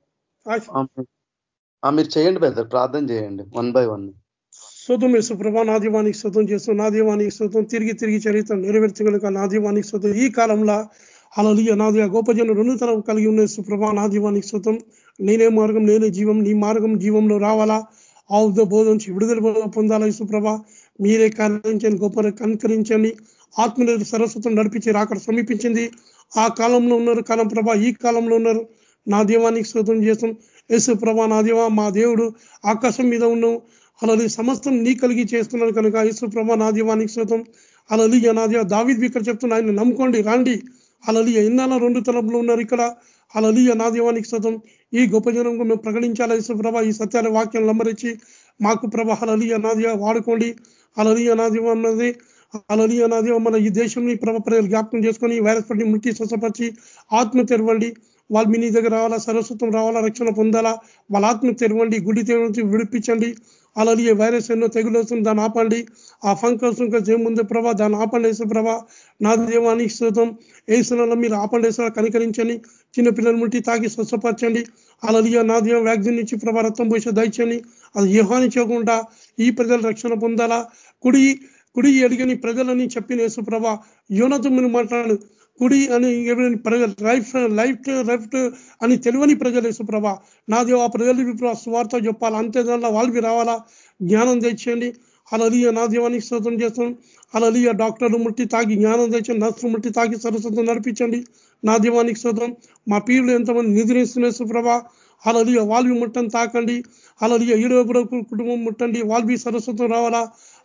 మీరు చేయండి బ్రదర్ ప్రార్థన చేయండి వన్ బై వన్. శోతం వేసు ప్రభా నా దీవానికి శోతం చేస్తూ నా దీవానికి శోతం తిరిగి తిరిగి చరిత్ర నెరవేర్చగలుగుక నా దీవానికి శోతం ఈ కాలంలో అలలియ నాది గోపజను రెండు తరం కలిగి ఉన్న సుప్రభా నా దీవానికి శోతం నేనే మార్గం నేనే జీవం నీ మార్గం జీవంలో రావాలా? ఆవుద బోధ నుంచి విడుదల పొందాలా సుప్రభ మీరే కనికరించండి గొప్ప కనుకరించండి. ఆత్మీయ సరస్వతం నడిపించి రాకడ సమీపించింది. ఆ కాలంలో ఉన్నారు. కాలం ప్రభ ఈ కాలంలో ఉన్నారు. నా దేవానికి శోధం చేస్తాం. యేసు ప్రభ నా దేవా మా దేవుడు ఆకాశం మీద ఉన్నాం అలాది సమస్తం నీ కలిగి చేస్తున్నాను కనుక యేసు ప్రభ నా దీవానికి శోతం అలలి నా దేవ దావిద్ ఇక్కడ చెప్తున్నా ఆయన నమ్ముకోండి రాండి. అలలి ఎన్నాళ్ళ రెండు తలంలో ఉన్నారు ఇక్కడ? అలలి నా దీవానికి శోతం ఈ గొప్ప జనంకు మేము ప్రకటించాలి యేసు ప్రభ? ఈ సత్యాల వాక్యం లంబరించి మాకు ప్రభ అలలి అనాదిగా వాడుకోండి. అలలి అనాదివ అన్నది అలలియ అనాది మన ఈ దేశంని ప్రభ ప్రజలు జ్ఞాపకం చేసుకొని వైరస్ పట్టి ముట్టి స్వసపరిచి ఆత్మ తెరవండి. వాళ్ళు మీ దగ్గర రావాలా సరస్వతం రావాలా రక్షణ పొందాలా వాళ్ళ ఆత్మ తెరవండి గుడి తెరవండి విడిపించండి. అలాగే వైరస్ ఎన్నో తెగులు వస్తుంది దాన్ని ఆపండి. ఆ ఫంకస్ ఏముంది ప్రభా దాన్ని ఆపండి వేసే ప్రభా. నా దేవానికి శ్రోతం వేసిన మీరు ఆపండి వేసిన కనికరించండి. చిన్నపిల్లల ముట్టి తాగి స్వచ్ఛపరచండి అలాగే నా దేవం వ్యాక్సిన్ నుంచి ప్రభా రక్తం పోసే దయచండి అది వ్యూహాన్ని చేయకుండా ఈ ప్రజలు రక్షణ పొందాలా. కుడి కుడి ఎడిగని ప్రజలని చెప్పిన యేసుప్రభ యోనతో మీరు మాట్లాడు. కుడి అని ప్రజలు లైఫ్ లెఫ్ట్ అని తెలియని ప్రజలు యేసుప్రభ నా దేవ ఆ ప్రజలు స్వార్థ చెప్పాలి? అంతే దానిలో వాళ్ళకి రావాలా? జ్ఞానం తెచ్చండి అలలియ నా దేవానికి శ్రోతం చేస్తాం అలలియ డాక్టర్లు ముట్టి తాగి జ్ఞానం తెచ్చండి నర్సులు ముట్టి తాగి సరస్వతం నడిపించండి. నా దీవానికి శ్రోతం మా పీరులు ఎంతమంది నిద్రిస్తున్న సుప్రభ అలలియ వాల్వి ముట్టని తాకండి. అలలియ ఈరోపుర కుటుంబం ముట్టండి. వాల్వి సరస్వతం రావాలా?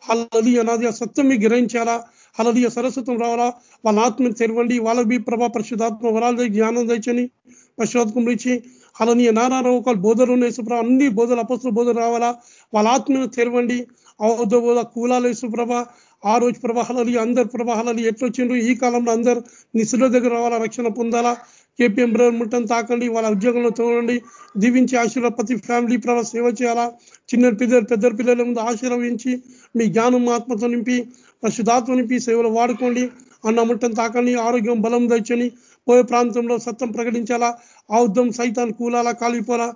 అలలియ నాది సత్యం మీకు గ్రహించాలా? అలలియ సరస్వతం రావాలా? వాళ్ళ ఆత్మని తెరవండి. వాళ్ళకి ప్రభా పరిశుధాత్మ వరాలు జ్ఞానం తెచ్చని పరిశుధాత్మం ఇచ్చి. అలనీయ నానా రోగాలు బోధలు ఉన్నాయి సుప్రభ. అన్ని బోధలు అపస్తుల బోధలు రావాలా? వాళ్ళ ఆత్మను తెరవండి. అవధ బోధ కూలాలు సుప్రభ. ఆ రోజు ప్రభాహాలు అందరు ప్రభాహాలు ఎట్లొచ్చిండ్రు? ఈ కాలంలో అందరు నిశుల దగ్గర రావాలా? రక్షణ పొందాలా? కేపీఎం బ్రదర్ ముట్టని తాకండి వాళ్ళ ఉద్యోగంలో చూడండి దీవించి ఆశీర్వ ప్రతి ఫ్యామిలీ ప్రభావ సేవ చేయాలా? చిన్న పిల్లలు పెద్ద పిల్లల ముందు ఆశీర్వదించి మీ జ్ఞానం ఆత్మతో నింపి పరిశుధాత్మ నింపి సేవలు వాడుకోండి. అన్న ముట్టని తాకండి ఆరోగ్యం బలం దచ్చని పోయే ప్రాంతంలో సత్యం ప్రకటించాలా? ఆయుద్ధం సైతాన్ని కూలాలా కాలిపోలా?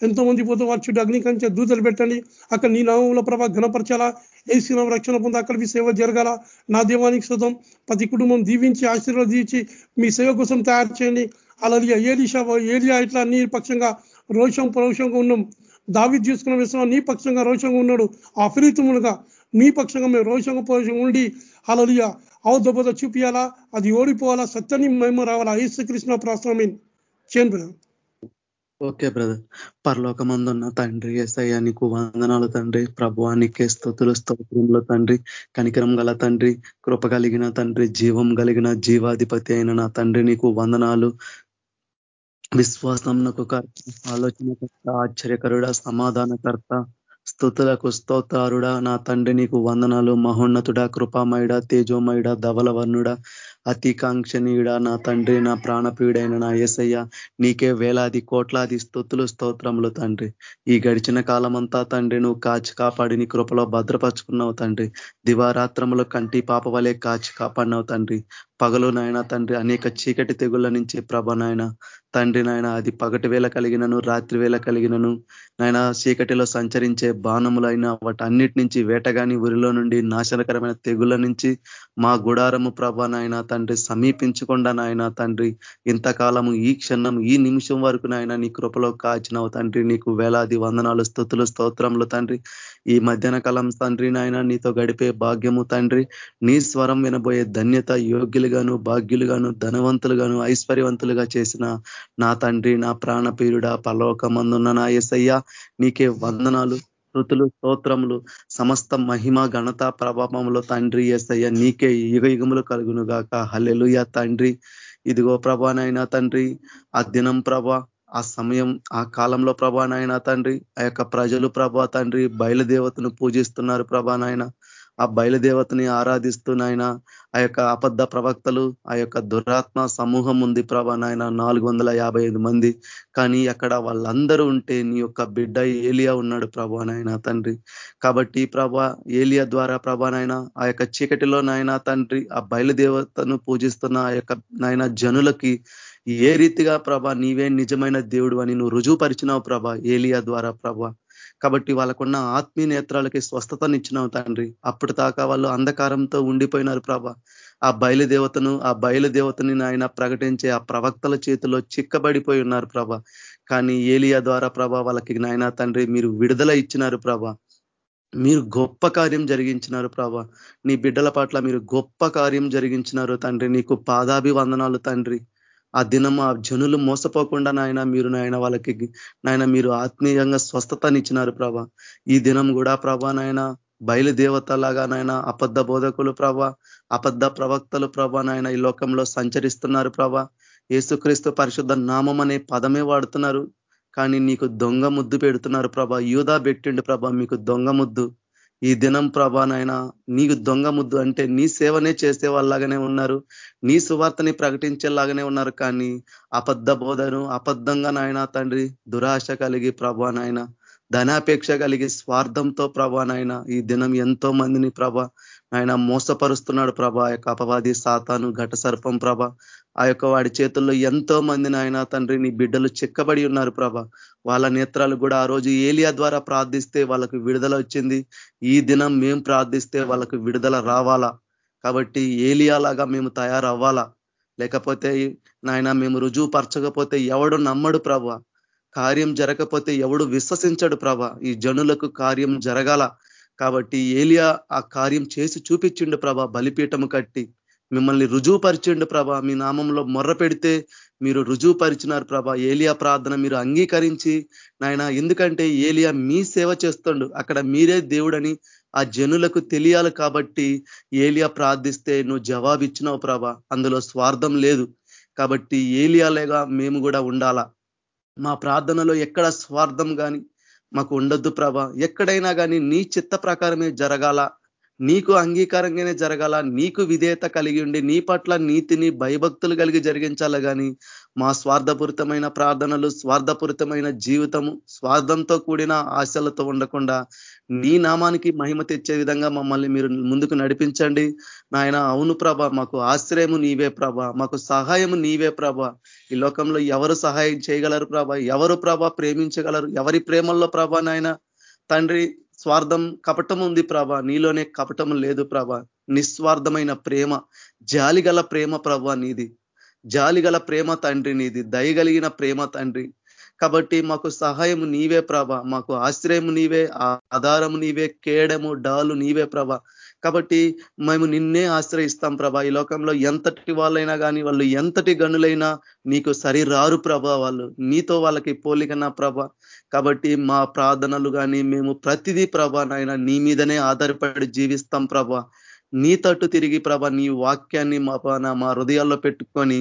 ఎంతో మంది పోతే వారి చుట్టూ అగ్నికంచే దూతలు పెట్టండి. అక్కడ నీ నామంలో ప్రభా ఘనపరచాలా? ఏసీ రక్షణ పొంది అక్కడ మీ సేవ జరగాల? నా దేవానికి శుతం ప్రతి కుటుంబం దీవించి ఆశీర్వదించి మీ సేవ కోసం తయారు చేయండి. అలాగే ఏలిషా ఏలియా ఇట్లా నీ పక్షంగా రోషం పరోషంగా ఉన్నాం. దావి చేసుకున్న విషయం నీ పక్షంగా రోషంగా ఉన్నాడు. అఫరీతములుగా నీ పక్షంగా మేము రోషంగా పరోషంగా ఉండి అలలియా అవదబద చూపియాలా? అది ఓడిపోవాలా? సత్యాన్ని మేము రావాలా? కృష్ణ ప్రాస్వామి చేయను బ్రదర్. Okay brother. పరలోకమందున్న తండ్రి ఎస్ఐయా నీకు వందనాలు తండ్రి. ప్రభువానికే స్థుతులు స్తోత్రంలో తండ్రి. కనికరం గల తండ్రి కృప కలిగిన తండ్రి జీవం కలిగిన జీవాధిపతి అయిన నా తండ్రి నీకు వందనాలు. విశ్వాసంకు కర్త ఆలోచనకర్త ఆశ్చర్యకరుడ సమాధానకర్త స్థుతులకు స్తోత్రారుడా. నా తండ్రి నీకు వందనాలు మహోన్నతుడ కృపామయుడ తేజోమయుడ ధవలవర్ణుడ అతి కాంక్షణీయుడ నా తండ్రి నా ప్రాణప్రియుడైన నా ఏసయ్య నీకే వేలాది కోట్లాది స్థుతులు స్తోత్రములు తండ్రి. ఈ గడిచిన కాలమంతా తండ్రి నువ్వు కాచి కాపాడి నీ కృపలో భద్రపరుచుకున్నావు తండ్రి. దివారాత్రములు కంటి పాప వలె కాచి కాపాడినావు తండ్రి. పగలు నాయన తండ్రి అనేక చీకటి తెగుళ్ళ నుంచి ప్రభ నాయన. తండ్రి నాయన అది పగటి వేళ కలిగినను రాత్రి వేళ కలిగినను. నాయన చీకటిలో సంచరించే బాణములైన వాటన్నిటి నుంచి వేటగాని ఊరిలో నుండి నాశనకరమైన తెగుళ్ళ నుంచి మా గుడారము ప్రభ నాయన తండ్రి సమీపించకుండా నాయన తండ్రి ఇంతకాలము ఈ క్షణం ఈ నిమిషం వరకు నాయన నీ కృపలో కాచినవు తండ్రి. నీకు వేలాది వందనాలు స్థుతులు స్తోత్రములు తండ్రి. ఈ మధ్యాహ్న కాలం తండ్రి నాయన నీతో గడిపే భాగ్యము తండ్రి. నీ స్వరం వినబోయే ధన్యత యోగ్యులుగాను భాగ్యులుగాను ధనవంతులుగాను ఐశ్వర్యవంతులుగా చేసిన నా తండ్రి నా ప్రాణపీరుడ పలోకమందున్న నా ఎసయ్య నీకే వందనాలు. స్థుతులు స్తోత్రములు సమస్త మహిమ ఘనత ప్రభావంలో తండ్రి ఎసయ్య నీకే యుగ యుగములు కలుగును గాక హల్లెలుయ తండ్రి. ఇదిగో ప్రభానైనా తండ్రి ఆ దినం ప్రభ ఆ సమయం ఆ కాలంలో ప్రభానైనా తండ్రి ఆ యొక్క ప్రజలు ప్రభా తండ్రి బయలుదేవతను పూజిస్తున్నారు ప్రభానైనా ఆ బయలుదేవతని ఆరాధిస్తూ నాయన ఆ యొక్క అబద్ధ ప్రవక్తలు ఆ యొక్క దురాత్మ సమూహం ఉంది ప్రభా నాయన నాలుగు మంది. కానీ అక్కడ వాళ్ళందరూ ఉంటే నీ యొక్క బిడ్డ ఏలియా ఉన్నాడు ప్రభా నాయన తండ్రి. కాబట్టి ప్రభా ఏలియా ద్వారా ప్రభా నాయన ఆ యొక్క చీకటిలో నాయన తండ్రి ఆ బయలుదేవతను పూజిస్తున్న ఆ యొక్క నాయన జనులకి ఏ రీతిగా ప్రభా నీవే నిజమైన దేవుడు అని నువ్వు రుజువుపరిచినావు ప్రభా ఏలియా ద్వారా ప్రభా. కాబట్టి వాళ్ళకున్న ఆత్మీయ నేత్రాలకి స్వస్థతనిచ్చినావు తండ్రి. అప్పుడు దాకా వాళ్ళు అంధకారంతో ఉండిపోయినారు ప్రభ. ఆ బయలుదేవతను ఆ బయలుదేవతని ఆయన ప్రకటించే ఆ ప్రవక్తల చేతిలో చిక్కబడిపోయి ఉన్నారు ప్రభ. కానీ ఏలియా ద్వారా ప్రభ వాళ్ళకి నాయన తండ్రి మీరు విడుదల ఇచ్చినారు ప్రభ. మీరు గొప్ప కార్యం జరిగించినారు ప్రభ. నీ బిడ్డల పట్ల మీరు గొప్ప కార్యం జరిగించినారు తండ్రి. నీకు పాదాభివందనాలు తండ్రి. ఆ దినం ఆ జనులు మోసపోకుండా నాయన మీరు నాయన వాళ్ళకి నాయన మీరు ఆత్మీయంగా స్వస్థతనిచ్చినారు ప్రభా. ఈ దినం కూడా ప్రభా నాయన బయలుదేవత లాగా నాయన అబద్ధ బోధకులు ప్రభా అబద్ధ ప్రవక్తలు ప్రభా నాయన ఈ లోకంలో సంచరిస్తున్నారు ప్రభా. యేసుక్రీస్తు పరిశుద్ధ నామం అనే పదమే వాడుతున్నారు. కానీ నీకు దొంగ ముద్దు పెడుతున్నారు ప్రభా. యూదా పెట్టిండు ప్రభా. మీకు దొంగ ముద్దు. ఈ దినం ప్రభానైనా నీకు దొంగ ముద్దు అంటే నీ సేవనే చేసే వాళ్ళలాగానే ఉన్నారు. నీ సువార్తని ప్రకటించేలాగానే ఉన్నారు కానీ అబద్ధ బోధను అబద్ధంగా నాయన తండ్రి దురాశ కలిగి ప్రభానైనా ధనాపేక్ష కలిగి స్వార్థంతో ప్రభానైనా ఈ దినం ఎంతో మందిని ప్రభ ఆయన మోసపరుస్తున్నాడు ప్రభ. యొక్క అపవాది సాతాను ఘట సర్పం ప్రభ. ఆ యొక్క వాడి చేతుల్లో ఎంతో మంది నాయన తండ్రి నీ బిడ్డలు చెక్కబడి ఉన్నారు ప్రభ. వాళ్ళ నేత్రాలు కూడా ఆ రోజు ఏలియా ద్వారా ప్రార్థిస్తే వాళ్ళకు విడుదల వచ్చింది. ఈ దినం మేము ప్రార్థిస్తే వాళ్ళకు విడుదల రావాలా? కాబట్టి ఏలియాలాగా మేము తయారవ్వాలా? లేకపోతే నాయన మేము రుజువు పరచకపోతే ఎవడు నమ్మడు ప్రభ? కార్యం జరగకపోతే ఎవడు విశ్వసించడు ప్రభ? ఈ జనులకు కార్యం జరగాల. కాబట్టి ఏలియా ఆ కార్యం చేసి చూపించిండు ప్రభ బలిపీఠము కట్టి. మిమ్మల్ని రుజువుపరిచిండు ప్రభ. మీ నామంలో మొర్ర పెడితే మీరు రుజువుపరిచినారు ప్రభ. ఏలియా ప్రార్థన మీరు అంగీకరించి నాయన ఎందుకంటే ఏలియా మీ సేవ చేస్తుండు. అక్కడ మీరే దేవుడని ఆ జనులకు తెలియాలి కాబట్టి ఏలియా ప్రార్థిస్తే నువ్వు జవాబిచ్చినావు ప్రభ. అందులో స్వార్థం లేదు. కాబట్టి ఏలియాలేగా మేము కూడా ఉండాలా? మా ప్రార్థనలో ఎక్కడ స్వార్థం కానీ మాకు ఉండొద్దు ప్రభ. ఎక్కడైనా కానీ నీ చిత్త ప్రకారమే జరగాల? నీకు అంగీకారంగానే జరగాల నీకు విధేయత కలిగి ఉండి నీ పట్ల నీతిని భయభక్తులు కలిగి జరిగించాల కానీ మా స్వార్థపూరితమైన ప్రార్థనలు స్వార్థపూరితమైన జీవితము స్వార్థంతో కూడిన ఆశలతో ఉండకుండా నీ నామానికి మహిమ తెచ్చే విధంగా మమ్మల్ని మీరు ముందుకు నడిపించండి. నాయన అవును ప్రభ మాకు ఆశ్రయము నీవే ప్రభ మాకు సహాయము నీవే ప్రభ. ఈ లోకంలో ఎవరు సహాయం చేయగలరు ప్రభ? ఎవరు ప్రభ ప్రేమించగలరు? ఎవరి ప్రేమల్లో ప్రభ నాయన? తండ్రి స్వార్థం కపటం ఉంది ప్రభ. నీలోనే కపటం లేదు ప్రభ. నిస్వార్థమైన ప్రేమ జాలిగల ప్రేమ ప్రభ నీది. జాలిగల ప్రేమ తండ్రి నీది. దయగలిగిన ప్రేమ తండ్రి. కాబట్టి మాకు సహాయం నీవే ప్రభ. మాకు ఆశ్రయం నీవే ఆధారము నీవే కేడము డాలు నీవే ప్రభ. కాబట్టి మేము నిన్నే ఆశ్రయిస్తాం ప్రభ. ఈ లోకంలో ఎంతటి వాళ్ళైనా కానీ వాళ్ళు ఎంతటి గనులైనా నీకు సరిరారు ప్రభ వాళ్ళు. నీతో వాళ్ళకి పోలికనా ప్రభ? కాబట్టి మా ప్రార్థనలు కానీ మేము ప్రతిదీ ప్రభా నాయన నీ మీదనే ఆధారపడి జీవిస్తాం ప్రభా. నీ తట్టు తిరిగి ప్రభ నీ వాక్యాన్ని మా మా హృదయాల్లో పెట్టుకొని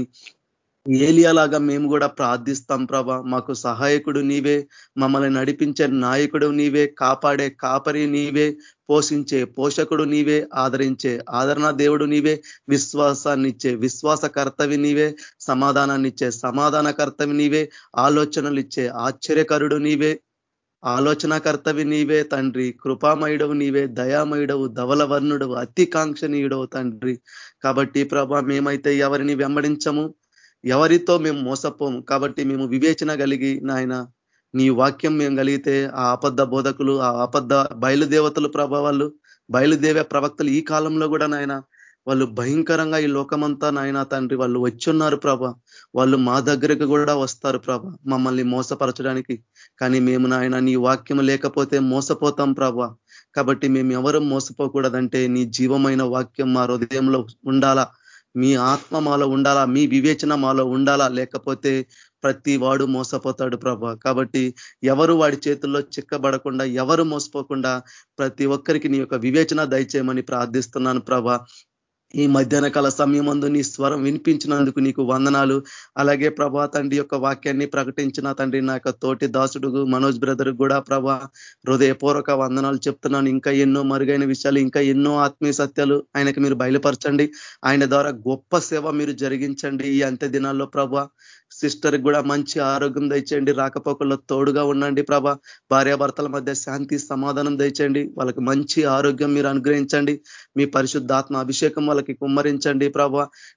ఏలియాలాగా మేము కూడా ప్రార్థిస్తాం ప్రభ. మాకు సహాయకుడు నీవే మమ్మల్ని నడిపించే నాయకుడు నీవే కాపాడే కాపరి నీవే పోషించే పోషకుడు నీవే ఆదరించే ఆదరణ దేవుడు నీవే విశ్వాసాన్ని ఇచ్చే విశ్వాస కర్తవి నీవే సమాధానాన్ని ఇచ్చే సమాధాన కర్తవి నీవే ఆలోచనలు ఇచ్చే ఆశ్చర్యకరుడు నీవే ఆలోచనకర్తవి నీవే తండ్రి కృపామయుడవు నీవే దయామయుడవు ధవలవర్ణుడవు అతికాంక్షనీయుడవు తండ్రి. కాబట్టి ప్రభ మేమైతే ఎవరిని వెంబడించము ఎవరితో మేము మోసపోము కాబట్టి మేము వివేచన కలిగి నాయన నీ వాక్యం మేము కలిగితే ఆ అబద్ధ బోధకులు ఆ అబద్ధ బయలుదేవతలు ప్రభావాలు బయలుదేవ ప్రవక్తలు ఈ కాలంలో కూడా నాయన వాళ్ళు భయంకరంగా ఈ లోకమంతా నాయన తండ్రి వాళ్ళు వచ్చున్నారు ప్రభ. వాళ్ళు మా దగ్గరకు కూడా వస్తారు ప్రభ మమ్మల్ని మోసపరచడానికి. కానీ మేము నాయన నీ వాక్యం లేకపోతే మోసపోతాం ప్రభ. కాబట్టి మేము ఎవరు మోసపోకూడదంటే నీ జీవమైన వాక్యం మా హృదయంలో ఉండాలా? మీ ఆత్మ మాలో ఉండాలా? మీ వివేచన మాలో ఉండాలా? లేకపోతే ప్రతి వాడు మోసపోతాడు ప్రభా. కాబట్టి ఎవరు వాడి చేతుల్లో చిక్కబడకుండా ఎవరు మోసపోకుండా ప్రతి ఒక్కరికి నీ యొక్క వివేచన దయచేయమని ప్రార్థిస్తున్నాను ప్రభా. ఈ మధ్యాహ్న కాల సమయం నీ స్వరం వినిపించినందుకు నీకు వందనాలు. అలాగే ప్రభా తండ్రి యొక్క వాక్యాన్ని ప్రకటించిన తండ్రి నా యొక్క తోటి దాసుడు మనోజ్ బ్రదర్ కూడా ప్రభా హృదయపూర్వక వందనాలు చెప్తున్నాను. ఇంకా ఎన్నో మరుగైన విషయాలు ఇంకా ఎన్నో ఆత్మీయ సత్యాలు ఆయనకి మీరు బయలుపరచండి. ఆయన ద్వారా గొప్ప సేవ మీరు జరిగించండి ఈ అంత్య దినాల్లో ప్రభా. సిస్టర్ కూడా మంచి ఆరోగ్యం దయచేయండి. రాకపోకల్లో తోడుగా ఉండండి ప్రభ. భార్యాభర్తల మధ్య శాంతి సమాధానం దయచేయండి. వాళ్ళకి మంచి ఆరోగ్యం మీరు అనుగ్రహించండి. మీ పరిశుద్ధాత్మ అభిషేకం వాళ్ళకి కుమ్మరించండి ప్రభ.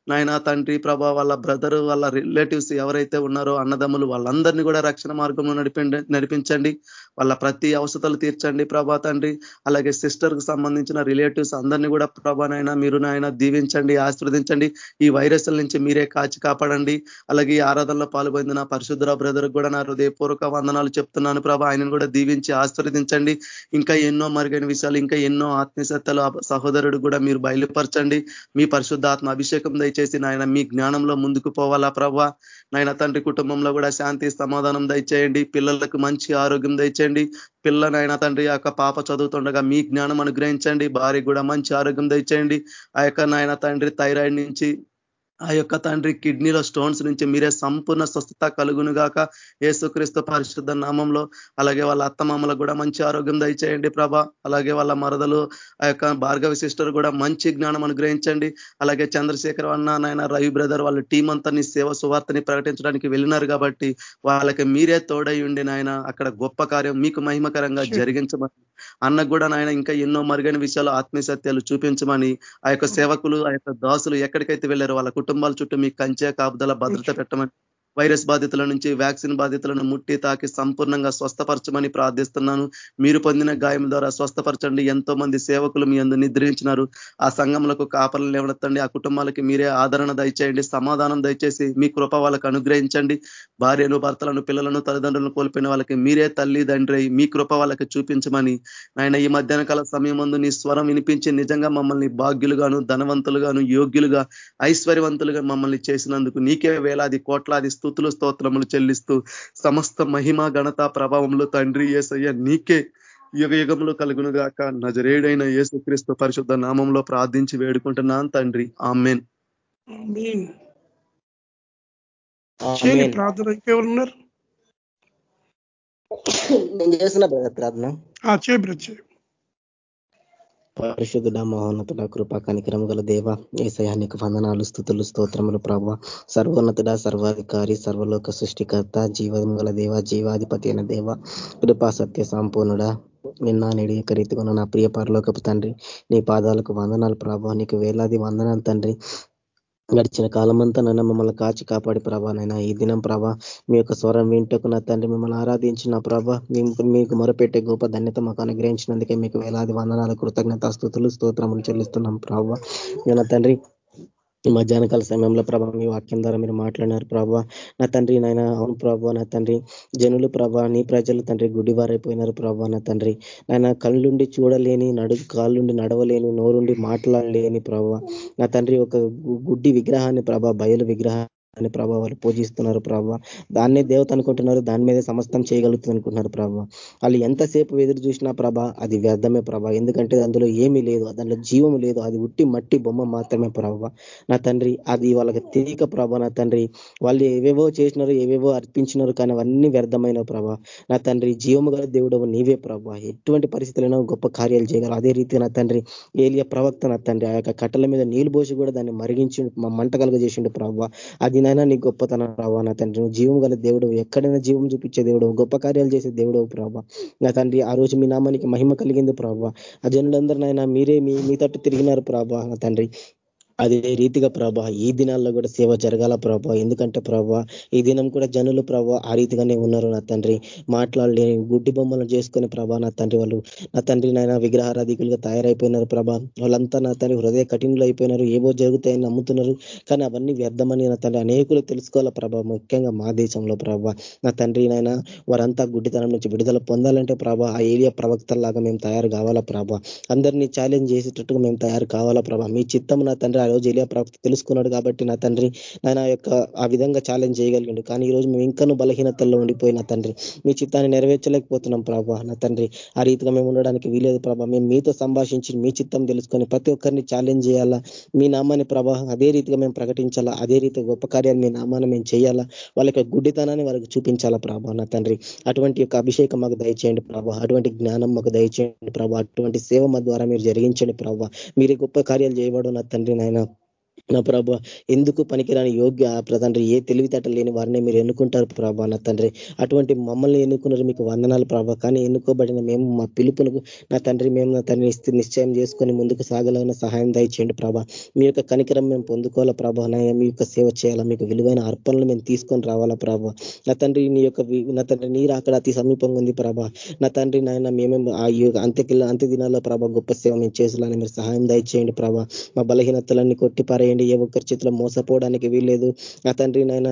నాయన తండ్రి ప్రభ వాళ్ళ బ్రదర్ వాళ్ళ రిలేటివ్స్ ఎవరైతే ఉన్నారో అన్నదమ్ములు వాళ్ళందరినీ కూడా రక్షణ మార్గంలో నడిపండి నడిపించండి. వాళ్ళ ప్రతి అవసరాలు తీర్చండి ప్రభా తండ్రి. అలాగే సిస్టర్కు సంబంధించిన రిలేటివ్స్ అందరినీ కూడా ప్రభానైనా మీరు నాయన దీవించండి ఆశీర్వదించండి. ఈ వైరస్ల నుంచి మీరే కాచి కాపాడండి. అలాగే ఈ ఆరాధనలో పాల్పొందిన పరిశుద్ధ బ్రదర్ కూడా నా హృదయపూర్వక వందనాలు చెప్తున్నాను ప్రభా. ఆయనను కూడా దీవించి ఆశీర్వదించండి. ఇంకా ఎన్నో మరుగైన విషయాలు ఇంకా ఎన్నో ఆత్మీయసత్తలు సహోదరుడు కూడా మీరు బయలుపరచండి. మీ పరిశుద్ధాత్మ అభిషేకం దయచేసి నాయన మీ జ్ఞానంలో ముందుకు పోవాలా ప్రభా. నాయన తండ్రి కుటుంబంలో కూడా శాంతి సమాధానం దయచేయండి. పిల్లలకు మంచి ఆరోగ్యం దయచేయండి. పిల్లనైనా తండ్రి యొక్క పాప చదువుతుండగా మీ జ్ఞానం అనుగ్రహించండి. భార్య కూడా మంచి ఆరోగ్యం దయచేయండి. ఆ యొక్క నాయన తండ్రి థైరాయిడ్ నుంచి ఆ యొక్క తండ్రి కిడ్నీలో స్టోన్స్ నుంచి మీరే సంపూర్ణ స్వస్థత కలుగును గాక ఏసుక్రీస్తు పరిశుద్ధ నామంలో అలాగే వాళ్ళ అత్తమామలకు కూడా మంచి ఆరోగ్యం దయచేయండి ప్రభ. అలాగే వాళ్ళ మరదలు ఆ యొక్క భార్గవి సిస్టర్ కూడా మంచి జ్ఞానం అనుగ్రహించండి. అలాగే చంద్రశేఖర్ అన్న నాయన రవి బ్రదర్ వాళ్ళ టీం అంతా నీ సేవ సువార్తని ప్రకటించడానికి వెళ్ళినారు కాబట్టి వాళ్ళకి మీరే తోడై ఉండి నాయన అక్కడ గొప్ప కార్యం మీకు మహిమకరంగా జరిగించమని అన్నకు కూడా నాయన ఇంకా ఎన్నో మరుగైన విషయాలు ఆత్మీయ సత్యాలు చూపించమని ఆ యొక్క సేవకులు ఆ యొక్క దాసులు ఎక్కడికైతే వెళ్ళారో వాళ్ళ కుటుంబాల చుట్టూ మీ కంచె కాపుదల భద్రత పెట్టమని వైరస్ బాధితుల నుంచి వ్యాక్సిన్ బాధితులను ముట్టి తాకి సంపూర్ణంగా స్వస్థపరచమని ప్రార్థిస్తున్నాను. మీరు పొందిన గాయం ద్వారా స్వస్థపరచండి. ఎంతో మంది సేవకులు మీ అందు నిద్రించినారు. ఆ సంఘములకు కాపలను లేవనెత్తండి. ఆ కుటుంబాలకి మీరే ఆదరణ దయచేయండి. సమాధానం దయచేసి మీ కృప వాళ్ళకు అనుగ్రహించండి. భార్యను భర్తలను పిల్లలను తల్లిదండ్రులను కోల్పోయిన వాళ్ళకి మీరే తల్లి తండ్రి మీ కృప వాళ్ళకి చూపించమని ఆయన ఈ మధ్యాహ్న కాల సమయం నీ స్వరం వినిపించి నిజంగా మమ్మల్ని భాగ్యులుగాను ధనవంతులుగాను యోగ్యులుగా ఐశ్వర్యవంతులుగా మమ్మల్ని చేసినందుకు నీకే వేలాది కోట్లాది స్థుతులు స్తోత్రములు చెల్లిస్తూ సమస్త మహిమ ఘనత ప్రభావములు తండ్రి ఏసయ్య నీకే యుగ యుగములు కలుగును గాక నజరేడైన యేసుక్రీస్తు పరిశుద్ధ నామంలో ప్రార్థించి వేడుకుంటున్నాను తండ్రి. ఆమెన్. ప్రార్థన ఇంకెవరున్నారు? నేను చేసిన ప్రార్థన. చేయ. పరిశుద్ధుడ మహోన్నతుడ కృపా కనికరం గల దేవ ఏసయానికి వందనాలు స్థుతులు స్తోత్రములు ప్రభ సర్వోన్నతుడ సర్వాధికారి సర్వలోక సృష్టికర్త జీవం గల దేవ జీవాధిపతి అయిన దేవ. కృపా సత్య సంపూర్ణుడ నిన్న నేడు రీతిగా నా ప్రియ పరలోకపు తండ్రి నీ పాదాలకు వందనాలు ప్రభావ. నీకు వేలాది వందనాలు తండ్రి. గడిచిన కాలమంతా నన్ను మమ్మల్ని కాచి కాపాడి ప్రభా నైనా ఈ దినం ప్రభా మీ యొక్క స్వరం వింటకు నా తండ్రి మిమ్మల్ని ఆరాధించిన ప్రభా మీకు మొరపెట్టే గొప్ప ధన్యత మాకు అనుగ్రహించినందుకే మీకు వేలాది వందనాలు కృతజ్ఞత స్థుతులు స్తోత్రములు చెల్లిస్తున్నాం ప్రభా. నా తండ్రి ఈ మధ్యాహ్నకాల సమయంలో ప్రభావ మీ వాక్యం ద్వారా మీరు మాట్లాడినారు ప్రభావ నా తండ్రి నాయన అవును ప్రభావ నా తండ్రి. జనులు ప్రభా నీ ప్రజలు తండ్రి గుడ్డివారైపోయినారు ప్రభావ నా తండ్రి. నాయన కళ్ళుండి చూడలేని నడు కాళ్ళుండి నడవలేని నోరుండి మాట్లాడలేని ప్రభావ నా తండ్రి ఒక గుడ్డి విగ్రహాన్ని ప్రభా బయలు విగ్రహ అని ప్రభావాలు పూజిస్తున్నారు ప్రభావ దాన్నే దేవత అనుకుంటున్నారు దాని మీద సమస్తం చేయగలుగుతుంది అనుకుంటున్నారు ప్రభావ వాళ్ళు ఎంతసేపు ఎదురు చూసినా ప్రభ అది వ్యర్థమే ప్రభా. ఎందుకంటే అందులో ఏమీ లేదు దాంట్లో జీవం లేదు అది ఉట్టి మట్టి బొమ్మ మాత్రమే ప్రభావ నా తండ్రి అది వాళ్ళకి తెలియక ప్రభా నా తండ్రి వాళ్ళు ఏవేవో చేసినారు ఏవేవో అర్పించినారు కానీ అవన్నీ వ్యర్థమైన ప్రభా. నా తండ్రి జీవము గల దేవుడు నీవే ప్రభా. ఎటువంటి పరిస్థితులైనా గొప్ప కార్యాలు చేయగలరు అదే రీతి నా తండ్రి ఏలియ ప్రవక్త నా తండ్రి ఆ యొక్క కట్టల మీద నీళ్ళు పోసి కూడా దాన్ని మరిగించి మంట కలుగజేసిండు ప్రభావ అది నైనా నీ గొప్పతనం ప్రభావ నా తండ్రి. నువ్వు జీవం గల దేవుడు ఎక్కడైనా జీవం చూపించే దేవుడు గొప్ప కార్యాలు చేసే దేవుడు ప్రభావ నా తండ్రి ఆ రోజు మీ నామానికి మహిమ కలిగింది ప్రభావ ఆ జనులందరినైనా మీరే మీ మీ తట్టు తిరిగినారు ప్రభావ నా తండ్రి. అదే రీతిగా ప్రభా ఈ దినాల్లో కూడా సేవ జరగాల ప్రభా. ఎందుకంటే ప్రభా ఈ దినం కూడా జనులు ప్రభా ఆ రీతిగానే ఉన్నారు నా తండ్రి. మాట్లాడలేని గుడ్డి బొమ్మలను చేసుకుని ప్రభా నా తండ్రి వాళ్ళు నా తండ్రి నాయన విగ్రహారాధికులుగా తయారైపోయినారు ప్రభా. వాళ్ళంతా నా తండ్రి హృదయ కఠినలు అయిపోయినారు ఏవో జరుగుతాయని నమ్ముతున్నారు. కానీ అవన్నీ వ్యర్థమని నా తండ్రి అనేకులు తెలుసుకోవాల ప్రభా ముఖ్యంగా మా దేశంలో ప్రభా. నా తండ్రి నాయన వారంతా గుడ్డితనం నుంచి విడుదల పొందాలంటే ప్రభా ఆ ఏరియా ప్రవక్తల్లాగా మేము తయారు కావాలా ప్రభా. అందరినీ ఛాలెంజ్ చేసేటట్టుగా మేము తయారు కావాలా ప్రభా. మీ చిత్తం నా తండ్రి రోజు ఎలియా ప్రవక్త తెలుసుకున్నాడు కాబట్టి నా తండ్రి ఆయన యొక్క ఆ విధంగా ఛాలెంజ్ చేయగలిగిండు. కానీ ఈ రోజు మేము ఇంకనూ బలహీనతల్లో ఉండిపోయిన తండ్రి మీ చిత్తాన్ని నెరవేర్చలేకపోతున్నాం ప్రభావ నా తండ్రి ఆ రీతిగా మేము ఉండడానికి వీలేదు ప్రభావ మేము మీతో సంభాషించి మీ చిత్తం తెలుసుకొని ప్రతి ఒక్కరిని ఛాలెంజ్ చేయాలా? మీ నామాన్ని ప్రభా అదే రీతిగా మేము ప్రకటించాలా? అదే రీతి గొప్ప కార్యాలు మీ నామాన్ని మేము చేయాలా? వాళ్ళకి గుడ్డితనాన్ని వాళ్ళకి చూపించాలా ప్రభావ నా తండ్రి అటువంటి యొక్క అభిషేకం మాకు దయచేయండి ప్రభావ అటువంటి జ్ఞానం మాకు దయచేయండి ప్రభావ అటువంటి సేవ మా ద్వారా మీరు జరిగించండి ప్రభావ మీరే గొప్ప కార్యాలు చేయబడు నా తండ్రి నాయన. నా ప్రభ ఎందుకు పనికిరాని యోగ్య ప్రతండ్రి ఏ తెలివితేటలు లేని వారిని మీరు ఎన్నుకుంటారు ప్రభా నా తండ్రి? అటువంటి మమ్మల్ని ఎన్నుకున్నారు మీకు వందనాలు ప్రభా. కానీ ఎన్నుకోబడిన మేము మా పిలుపులకు నా తండ్రి మేము నా తండ్రి నిశ్చయం చేసుకొని ముందుకు సాగలగిన సహాయం దయచేయండి ప్రభా. మీ యొక్క కనికరం మేము పొందుకోవాలా ప్రభా? మీ యొక్క సేవ చేయాలా? మీకు విలువైన అర్పణలు మేము తీసుకొని రావాలా ప్రభా? నా తండ్రి నీ యొక్క నా తండ్రి నీరు అక్కడ అతి సమీపంగా ఉంది ప్రభా. నా తండ్రి నాయన మేమే ఆ అంత్యకిల్ల అంత్య దినాల్లో ప్రభా గొప్ప సేవ మేము చేసేలాని మీరు సహాయం దయచేయండి ప్రభా. మా బలహీనతలన్నీ కొట్టిపారే ఏ ఒక్కరి చేతిలో మోసపోవడానికి వీల్లేదు. ఆ తండ్రి నాయన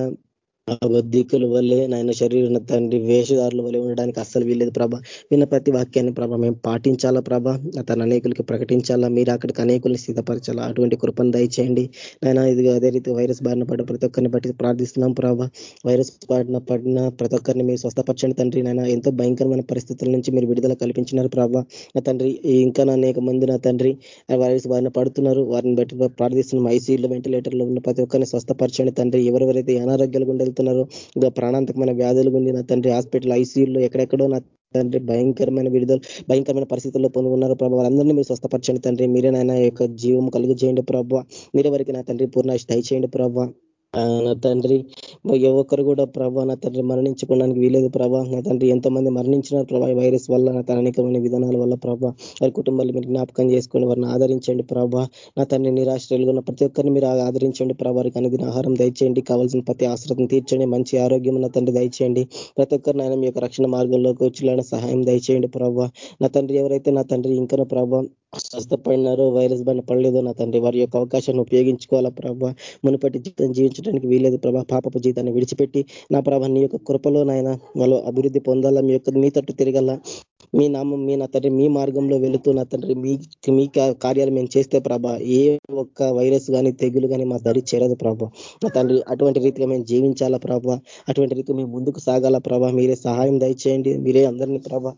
అబద్ధికుల వల్లే నాయన శరీరం తండ్రి వేషధారుల వల్లే ఉండడానికి అస్సలు వీల్లేదు ప్రభ. విన్న ప్రతి వాక్యాన్ని ప్రభ మేము పాటించాలా ప్రభా? తన అనేకులకి ప్రకటించాలా? మీరు అక్కడికి అనేకుల్ని సిద్ధపరచాలా? అటువంటి కృపను దయచేయండి. నాయన ఇది అదే రీతి వైరస్ బారిన పడిన ప్రతి ఒక్కరిని బట్టి ప్రార్థిస్తున్నాం ప్రభ. వైరస్ బారిన పడిన ప్రతి ఒక్కరిని మీరు స్వస్థపరచండి తండ్రి. నాయన ఎంతో భయంకరమైన పరిస్థితుల నుంచి మీరు విడుదల కల్పించినారు ప్రభ. నా తండ్రి ఇంకా అనేక మంది నా తండ్రి వైరస్ బారిన పడుతున్నారు. వారిని బట్టి ప్రార్థిస్తున్నాం. ఐసీయూలో వెంటిలేటర్లో ఉన్న ప్రతి ఒక్కరిని స్వస్థపరచండి తండ్రి. ఎవరెవరైతే అనారోగ్యాలు గుండెలు వెళ్తున్నారు ఇంకా ప్రాణాంతకమైన వ్యాధులు గుండి నా తండ్రి హాస్పిటల్ ఐసీయూలో ఎక్కడెక్కడో నా తండ్రి భయంకరమైన విడుదల భయంకరమైన పరిస్థితుల్లో పొందుకున్నారు. ప్రభావ వారందరినీ మీరు స్వస్థపరచండి తండ్రి. మీరే నాయన యొక్క జీవం కలుగు చేయండి ప్రభావ మీరే వరకు నా తండ్రి పూర్ణ దయచేయండి ప్రభావ నా తండ్రి ఏ ఒక్కరు కూడా ప్రభా నా తండ్రి మరణించుకోవడానికి వీలేదు ప్రభా. నా తండ్రి ఎంతో మంది మరణించినారు ప్రభా వైరస్ వల్ల నా అనేకమైన విధానాల వల్ల ప్రభా వారి కుటుంబాలు మీరు జ్ఞాపకం చేసుకొని వారిని ఆదరించండి ప్రభా. నా తండ్రి నిరాశ్రయులు ఉన్న ప్రతి ఒక్కరిని మీరు ఆదరించండి ప్రభా. వారికి అనేది ఆహారం దయచేయండి కావాల్సిన ప్రతి ఆశ్రతం తీర్చండి మంచి ఆరోగ్యం నా తండ్రి దయచేయండి. ప్రతి ఒక్కరిని ఆయన మీ యొక్క రక్షణ మార్గంలోకి వచ్చిన సహాయం దయచేయండి ప్రభా. నా తండ్రి ఎవరైతే నా తండ్రి ఇంకా ప్రభా స్వస్థపడినారో వైరస్ బారిన పడలేదో నా తండ్రి వారి యొక్క అవకాశాన్ని ఉపయోగించుకోవాలా ప్రభా? మునుపటి జీవితం జీవించడానికి వీలేదు ప్రభా. పాపపు జీవితాన్ని విడిచిపెట్టి నా ప్రభా నీ యొక్క కృపలో నాయన వాళ్ళు అభివృద్ధి పొందాలా? మీ యొక్క మీ తట్టు తిరగల? మీ నామం మీ నా తండ్రి మీ మార్గంలో వెళుతూ నా తండ్రి మీ మీ కార్యాలు మేము చేస్తే ప్రభా ఏ ఒక్క వైరస్ కానీ తెగులు కానీ మా దడి చేరదు ప్రభా. నా తండ్రి అటువంటి రీతిగా మేము జీవించాలా ప్రభా? అటువంటి రీతి మేము ముందుకు సాగాల ప్రభా? మీరే సహాయం దయచేయండి. మీరే అందరినీ ప్రభా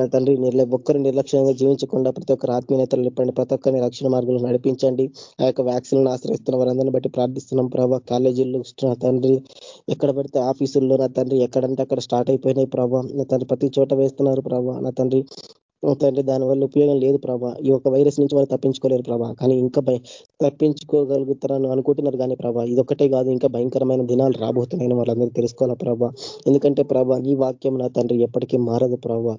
నా తండ్రి నిర్లే ఒక్కరు నిర్లక్ష్యంగా జీవించకుండా ప్రతి ఒక్క ఒక్కరు ఆత్మీయతలు నింపండి ప్రతి ఒక్కరిని రక్షణ మార్గంలో నడిపించండి. ఆ యొక్క వ్యాక్సిన్లను ఆశ్రయిస్తున్న వారందరినీ బట్టి ప్రార్థిస్తున్నాం. ప్రభావ కాలేజీల్లో నా తండ్రి ఎక్కడ పడితే ఆఫీసుల్లో నా తండ్రి ఎక్కడంటే అక్కడ స్టార్ట్ అయిపోయినాయి ప్రభావ నా తండ్రి ప్రతి చోట వేస్తున్నారు ప్రభావ నా తండ్రి తండ్రి దానివల్ల ఉపయోగం లేదు ప్రభా. ఈ యొక్క వైరస్ నుంచి మనం తప్పించుకోలేరు ప్రభా. కానీ ఇంకా తప్పించుకోగలుగుతారని అనుకుంటున్నారు కానీ ప్రభా ఇదొకటే కాదు. ఇంకా భయంకరమైన దినాలు రాబోతున్నాయని వాళ్ళందరూ తెలుసుకోవాలా ప్రభా? ఎందుకంటే ప్రభా ఈ వాక్యం నా తండ్రి ఎప్పటికీ మారదు ప్రభా.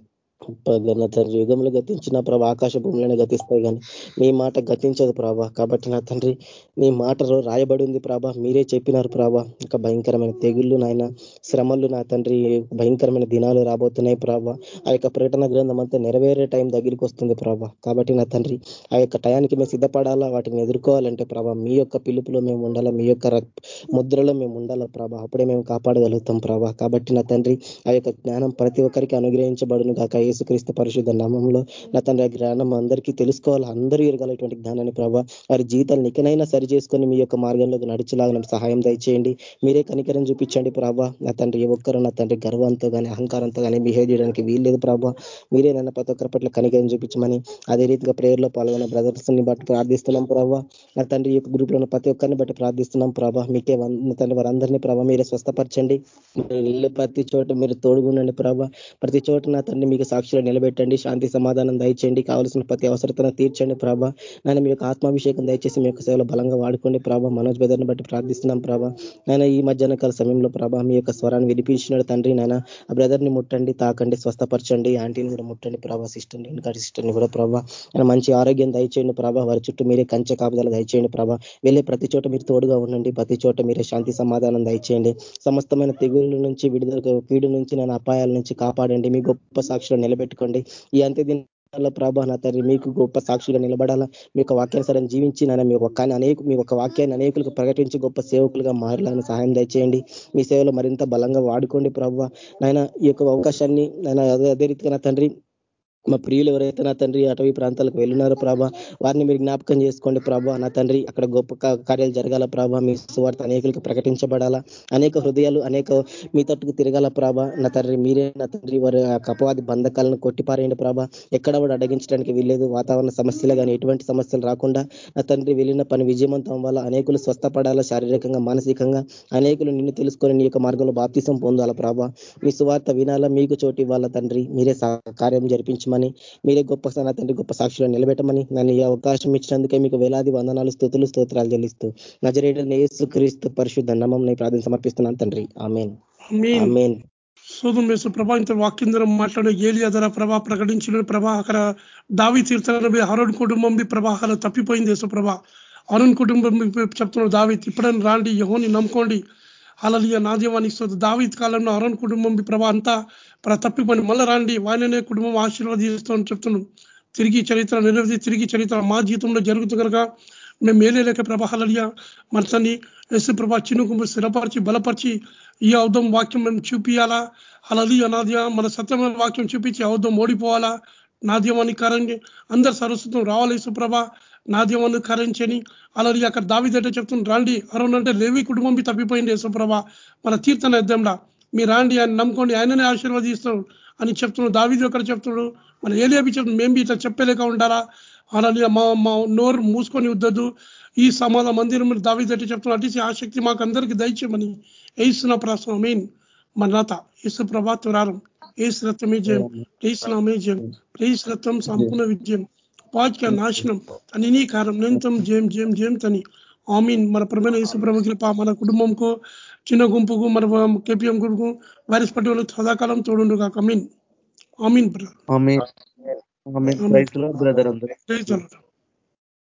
తండ్రి యుగంలో గతించిన ప్రభా ఆకాశ భూములను గతిస్తాయి కానీ మీ మాట గతించదు ప్రభా. కాబట్టి నా తండ్రి మీ మాటలో రాయబడి ఉంది ప్రభా. మీరే చెప్పినారు ప్రభా. ఇంకా భయంకరమైన తెగుళ్ళు నాయన శ్రమలు నా తండ్రి. భయంకరమైన దినాలు రాబోతున్నాయి ప్రభా. ఆ యొక్క ప్రకటన గ్రంథం అంతా నెరవేరే టైం దగ్గరికి వస్తుంది ప్రభా. కాబట్టి నా తండ్రి ఆ యొక్క టయానికి మేము సిద్ధపడాలా? వాటిని ఎదుర్కోవాలంటే ప్రభా మీ యొక్క పిలుపులో మేము ఉండాలా? మీ యొక్క ముద్రలో మేము ఉండాలా ప్రభా? అప్పుడే మేము కాపాడగలుగుతాం ప్రభా. కాబట్టి నా తండ్రి ఆ యొక్క జ్ఞానం ప్రతి ఒక్కరికి అనుగ్రహించబడును కాక యేసుక్రీస్తు పరిశుద్ధ నామంలో నా తండ్రి ఆ జ్ఞానం అందరికీ తెలుసుకోవాలి. అందరూ ఎరగాలటువంటి జ్ఞానాన్ని ప్రభావ వారి జీవితాలు నికనైనా సరి చేసుకొని మీ యొక్క మార్గంలోకి నడిచేలాగా సహాయం దయచేయండి. మీరే కనికరం చూపించండి ప్రభా. నా తండ్రి ఏ ఒక్కరు నా తండ్రి గర్వంతో కానీ అహంకారంతో కానీ బిహేవ్ చేయడానికి వీల్లేదు ప్రభా. మీరే నన్న ప్రతి ఒక్కరి పట్ల కనికరం చూపించమని అదే రీతిగా ప్రేయర్లో పాల్గొన్న బ్రదర్స్ని బట్టి ప్రార్థిస్తున్నాం ప్రభావ నా తండ్రి యొక్క గ్రూప్లో ప్రతి ఒక్కరిని బట్టి ప్రార్థిస్తున్నాం ప్రభా. మీకే తండ్రి వారందరినీ ప్రభావ మీరే స్వస్థపరచండి. ప్రతి చోట మీరు తోడుగుండండి ప్రభా. ప్రతి చోట నా తండ్రి మీకు సాక్షిలో నిలబెట్టండి శాంతి సమాధానం దయచేయండి కావాల్సిన ప్రతి అవసరతను తీర్చండి ప్రభా. నేను మీ యొక్క ఆత్మాభిషేకం దయచేసి మీ యొక్క సేవలో బలంగా వాడుకోండి ప్రభా. మనోజ్ బెదర్ని బట్టి ప్రార్థిస్తున్నాం ప్రభా. నేను ఈ మధ్యాహ్న కాల సమయంలో ప్రభా మీ యొక్క స్వరాన్ని వినిపించినాడు తండ్రి నాయన. ఆ బ్రదర్ని ముట్టండి తాకండి స్వస్థపరచండి ఆంటీని కూడా ముట్టండి ప్రభా. సిస్టర్ని ఇంకా సిస్టర్ని కూడా ప్రభా. మంచి ఆరోగ్యం దయచేయండి ప్రభా. వారి చుట్టూ మీరే కంచె కాపుదల దయచేయండి ప్రభా. వెళ్ళే ప్రతి చోట మీరు తోడుగా ఉండండి ప్రతి చోట మీరే శాంతి సమాధానం దయచేయండి. సమస్తమైన తెగుళ్ళ నుంచి విడుదల కీడు నుంచి నేను అపాయాల నుంచి కాపాడండి. మీ గొప్ప సాక్షులు నిలబెట్టుకోండి. ఈ అంత్య దినాల్లో ప్రభా నా తండ్రి మీకు గొప్ప సాక్షిగా నిలబడాలా? మీ యొక్క వాక్యానుసారం జీవించి నన్ను మీ ఒక అనేక మీ ఒక వాక్యాన్ని అనేకులకు ప్రకటించి గొప్ప సేవకులుగా మారాలని సహాయం దయచేయండి. మీ సేవలో మరింత బలంగా వాడుకోండి ప్రభావ నాయన ఈ యొక్క అవకాశాన్ని నేను అదే రీతిగా నా తండ్రి మా ప్రియులు ఎవరైతే నా తండ్రి అటవీ ప్రాంతాలకు వెళ్ళినారో ప్రభా వారిని మీరు జ్ఞాపకం చేసుకోండి ప్రభా. నా తండ్రి అక్కడ గొప్ప కార్యాలు జరగాల ప్రభా. మీ సువార్త అనేకులకు ప్రకటించబడాలా. అనేక హృదయాలు అనేక మీ తట్టుకు తిరగాల ప్రభా. నా తండ్రి మీరే నా తండ్రి. వారి అపవాది బంధకాలను కొట్టిపారేయండి ప్రభా. ఎక్కడ కూడా అడగించడానికి వీల్లేదు. వాతావరణ సమస్యలు కానీ ఎటువంటి సమస్యలు రాకుండా నా తండ్రి వెళ్ళిన పని విజయవంతం వల్ల అనేకులు స్వస్థపడాలా శారీరకంగా మానసికంగా. అనేకులు నిన్ను తెలుసుకొని నీ యొక్క మార్గంలో బాప్తిసం పొందాలా ప్రభా. మీ సువార్త వినాలా మీకు చోటు ఇవ్వాలా తండ్రి. మీరే కార్యం జరిపించమని చేయమని మీరే గొప్ప నా తండ్రి గొప్ప సాక్షులు నిలబెట్టమని నన్ను ఈ అవకాశం ఇచ్చినందుకే మీకు వేలాది వందనాలు స్థుతులు స్తోత్రాలు చెల్లిస్తూ నజరేటర్ నేసు క్రీస్తు పరిశుద్ధ నమ్మం ప్రార్థన సమర్పిస్తున్నాను తండ్రి. ఆమెన్. ఆమెన్. సోదం వేసు ప్రభా ఇంత వాక్యం ద్వారా మాట్లాడే ఏలియా ధర ప్రభా ప్రకటించిన ప్రభా అక్కడ దావి తీర్థన అరుణ్ కుటుంబం ప్రభా అక్కడ తప్పిపోయింది యేసు ప్రభా అరుణ్ కుటుంబం చెప్తున్నారు దావి ఇప్పుడని రాండి యహోని నమ్ముకోండి అలలియ నా దావిత్ కాలంలో అరుణ్ కుటుంబం ప్రభా అంతా తప్పిపోయి మళ్ళీ రాండి. వాయననే కుటుంబం ఆశీర్వాదిస్తామని చెప్తున్నాం. తిరిగి చరిత్ర నిరవధి తిరిగి చరిత్ర మా జీవితంలో జరుగుతూ కనుక మేము మేలేలేక ప్రభాహాలయ్యా మన తన్ని ఎస్ ప్రభా చిన్నుకు స్థిరపరిచి బలపరిచి ఈ అవుదం వాక్యం మేము చూపియాలా? అలలి అనాదిగా మన సత్యమైన వాక్యం చూపించి అవుదం ఓడిపోవాలా? నాద్యమాన్ని కరంగి అందరు సరస్వతం రావాలి సుప్రభ నాద్యమాన్ని కరించని అలాగే అక్కడ దావిదట చెప్తుంది రాండి. అరుణ్ అంటే లేవి కుటుంబం తప్పిపోయింది యశుప్రభ మన తీర్థన యుద్ధంలో మీరు రాండి ఆయన నమ్ముకోండి ఆయననే ఆశీర్వదిస్తాడు అని చెప్తున్నాడు దావిది అక్కడ చెప్తున్నాడు మన ఏలియాబి చెప్తున్నాడు మేము ఇట్లా చెప్పలేక ఉంటారా అలాగే మా మా నోరు మూసుకొని వద్దదు ఈ సమాధ మందిరం దావిదట్టి చెప్తున్నాడు అటు ఆసక్తి మాకు అందరికీ దయచేయమని ఏసున ప్రాసం మెయిన్ మన రాత యేసు ప్రభాత్వరారం ఏసు రత్నమే జయం. ప్రేసునామే జయం. ప్రేస్ రత్నం సంపూర్ణ విజయం. అని నీ కారం నిరంతరం జయం జయం జయం తని. ఆమీన్. మన ప్రమేణ యేసు ప్రభు మన కుటుంబంకు చిన్న గుంపుకు మన కేపీఎం గుంపుకు వైరస్ పట్టి వాళ్ళు సదాకాలం తోడుండు కాక మీన్ ఆమీన్. Brother brother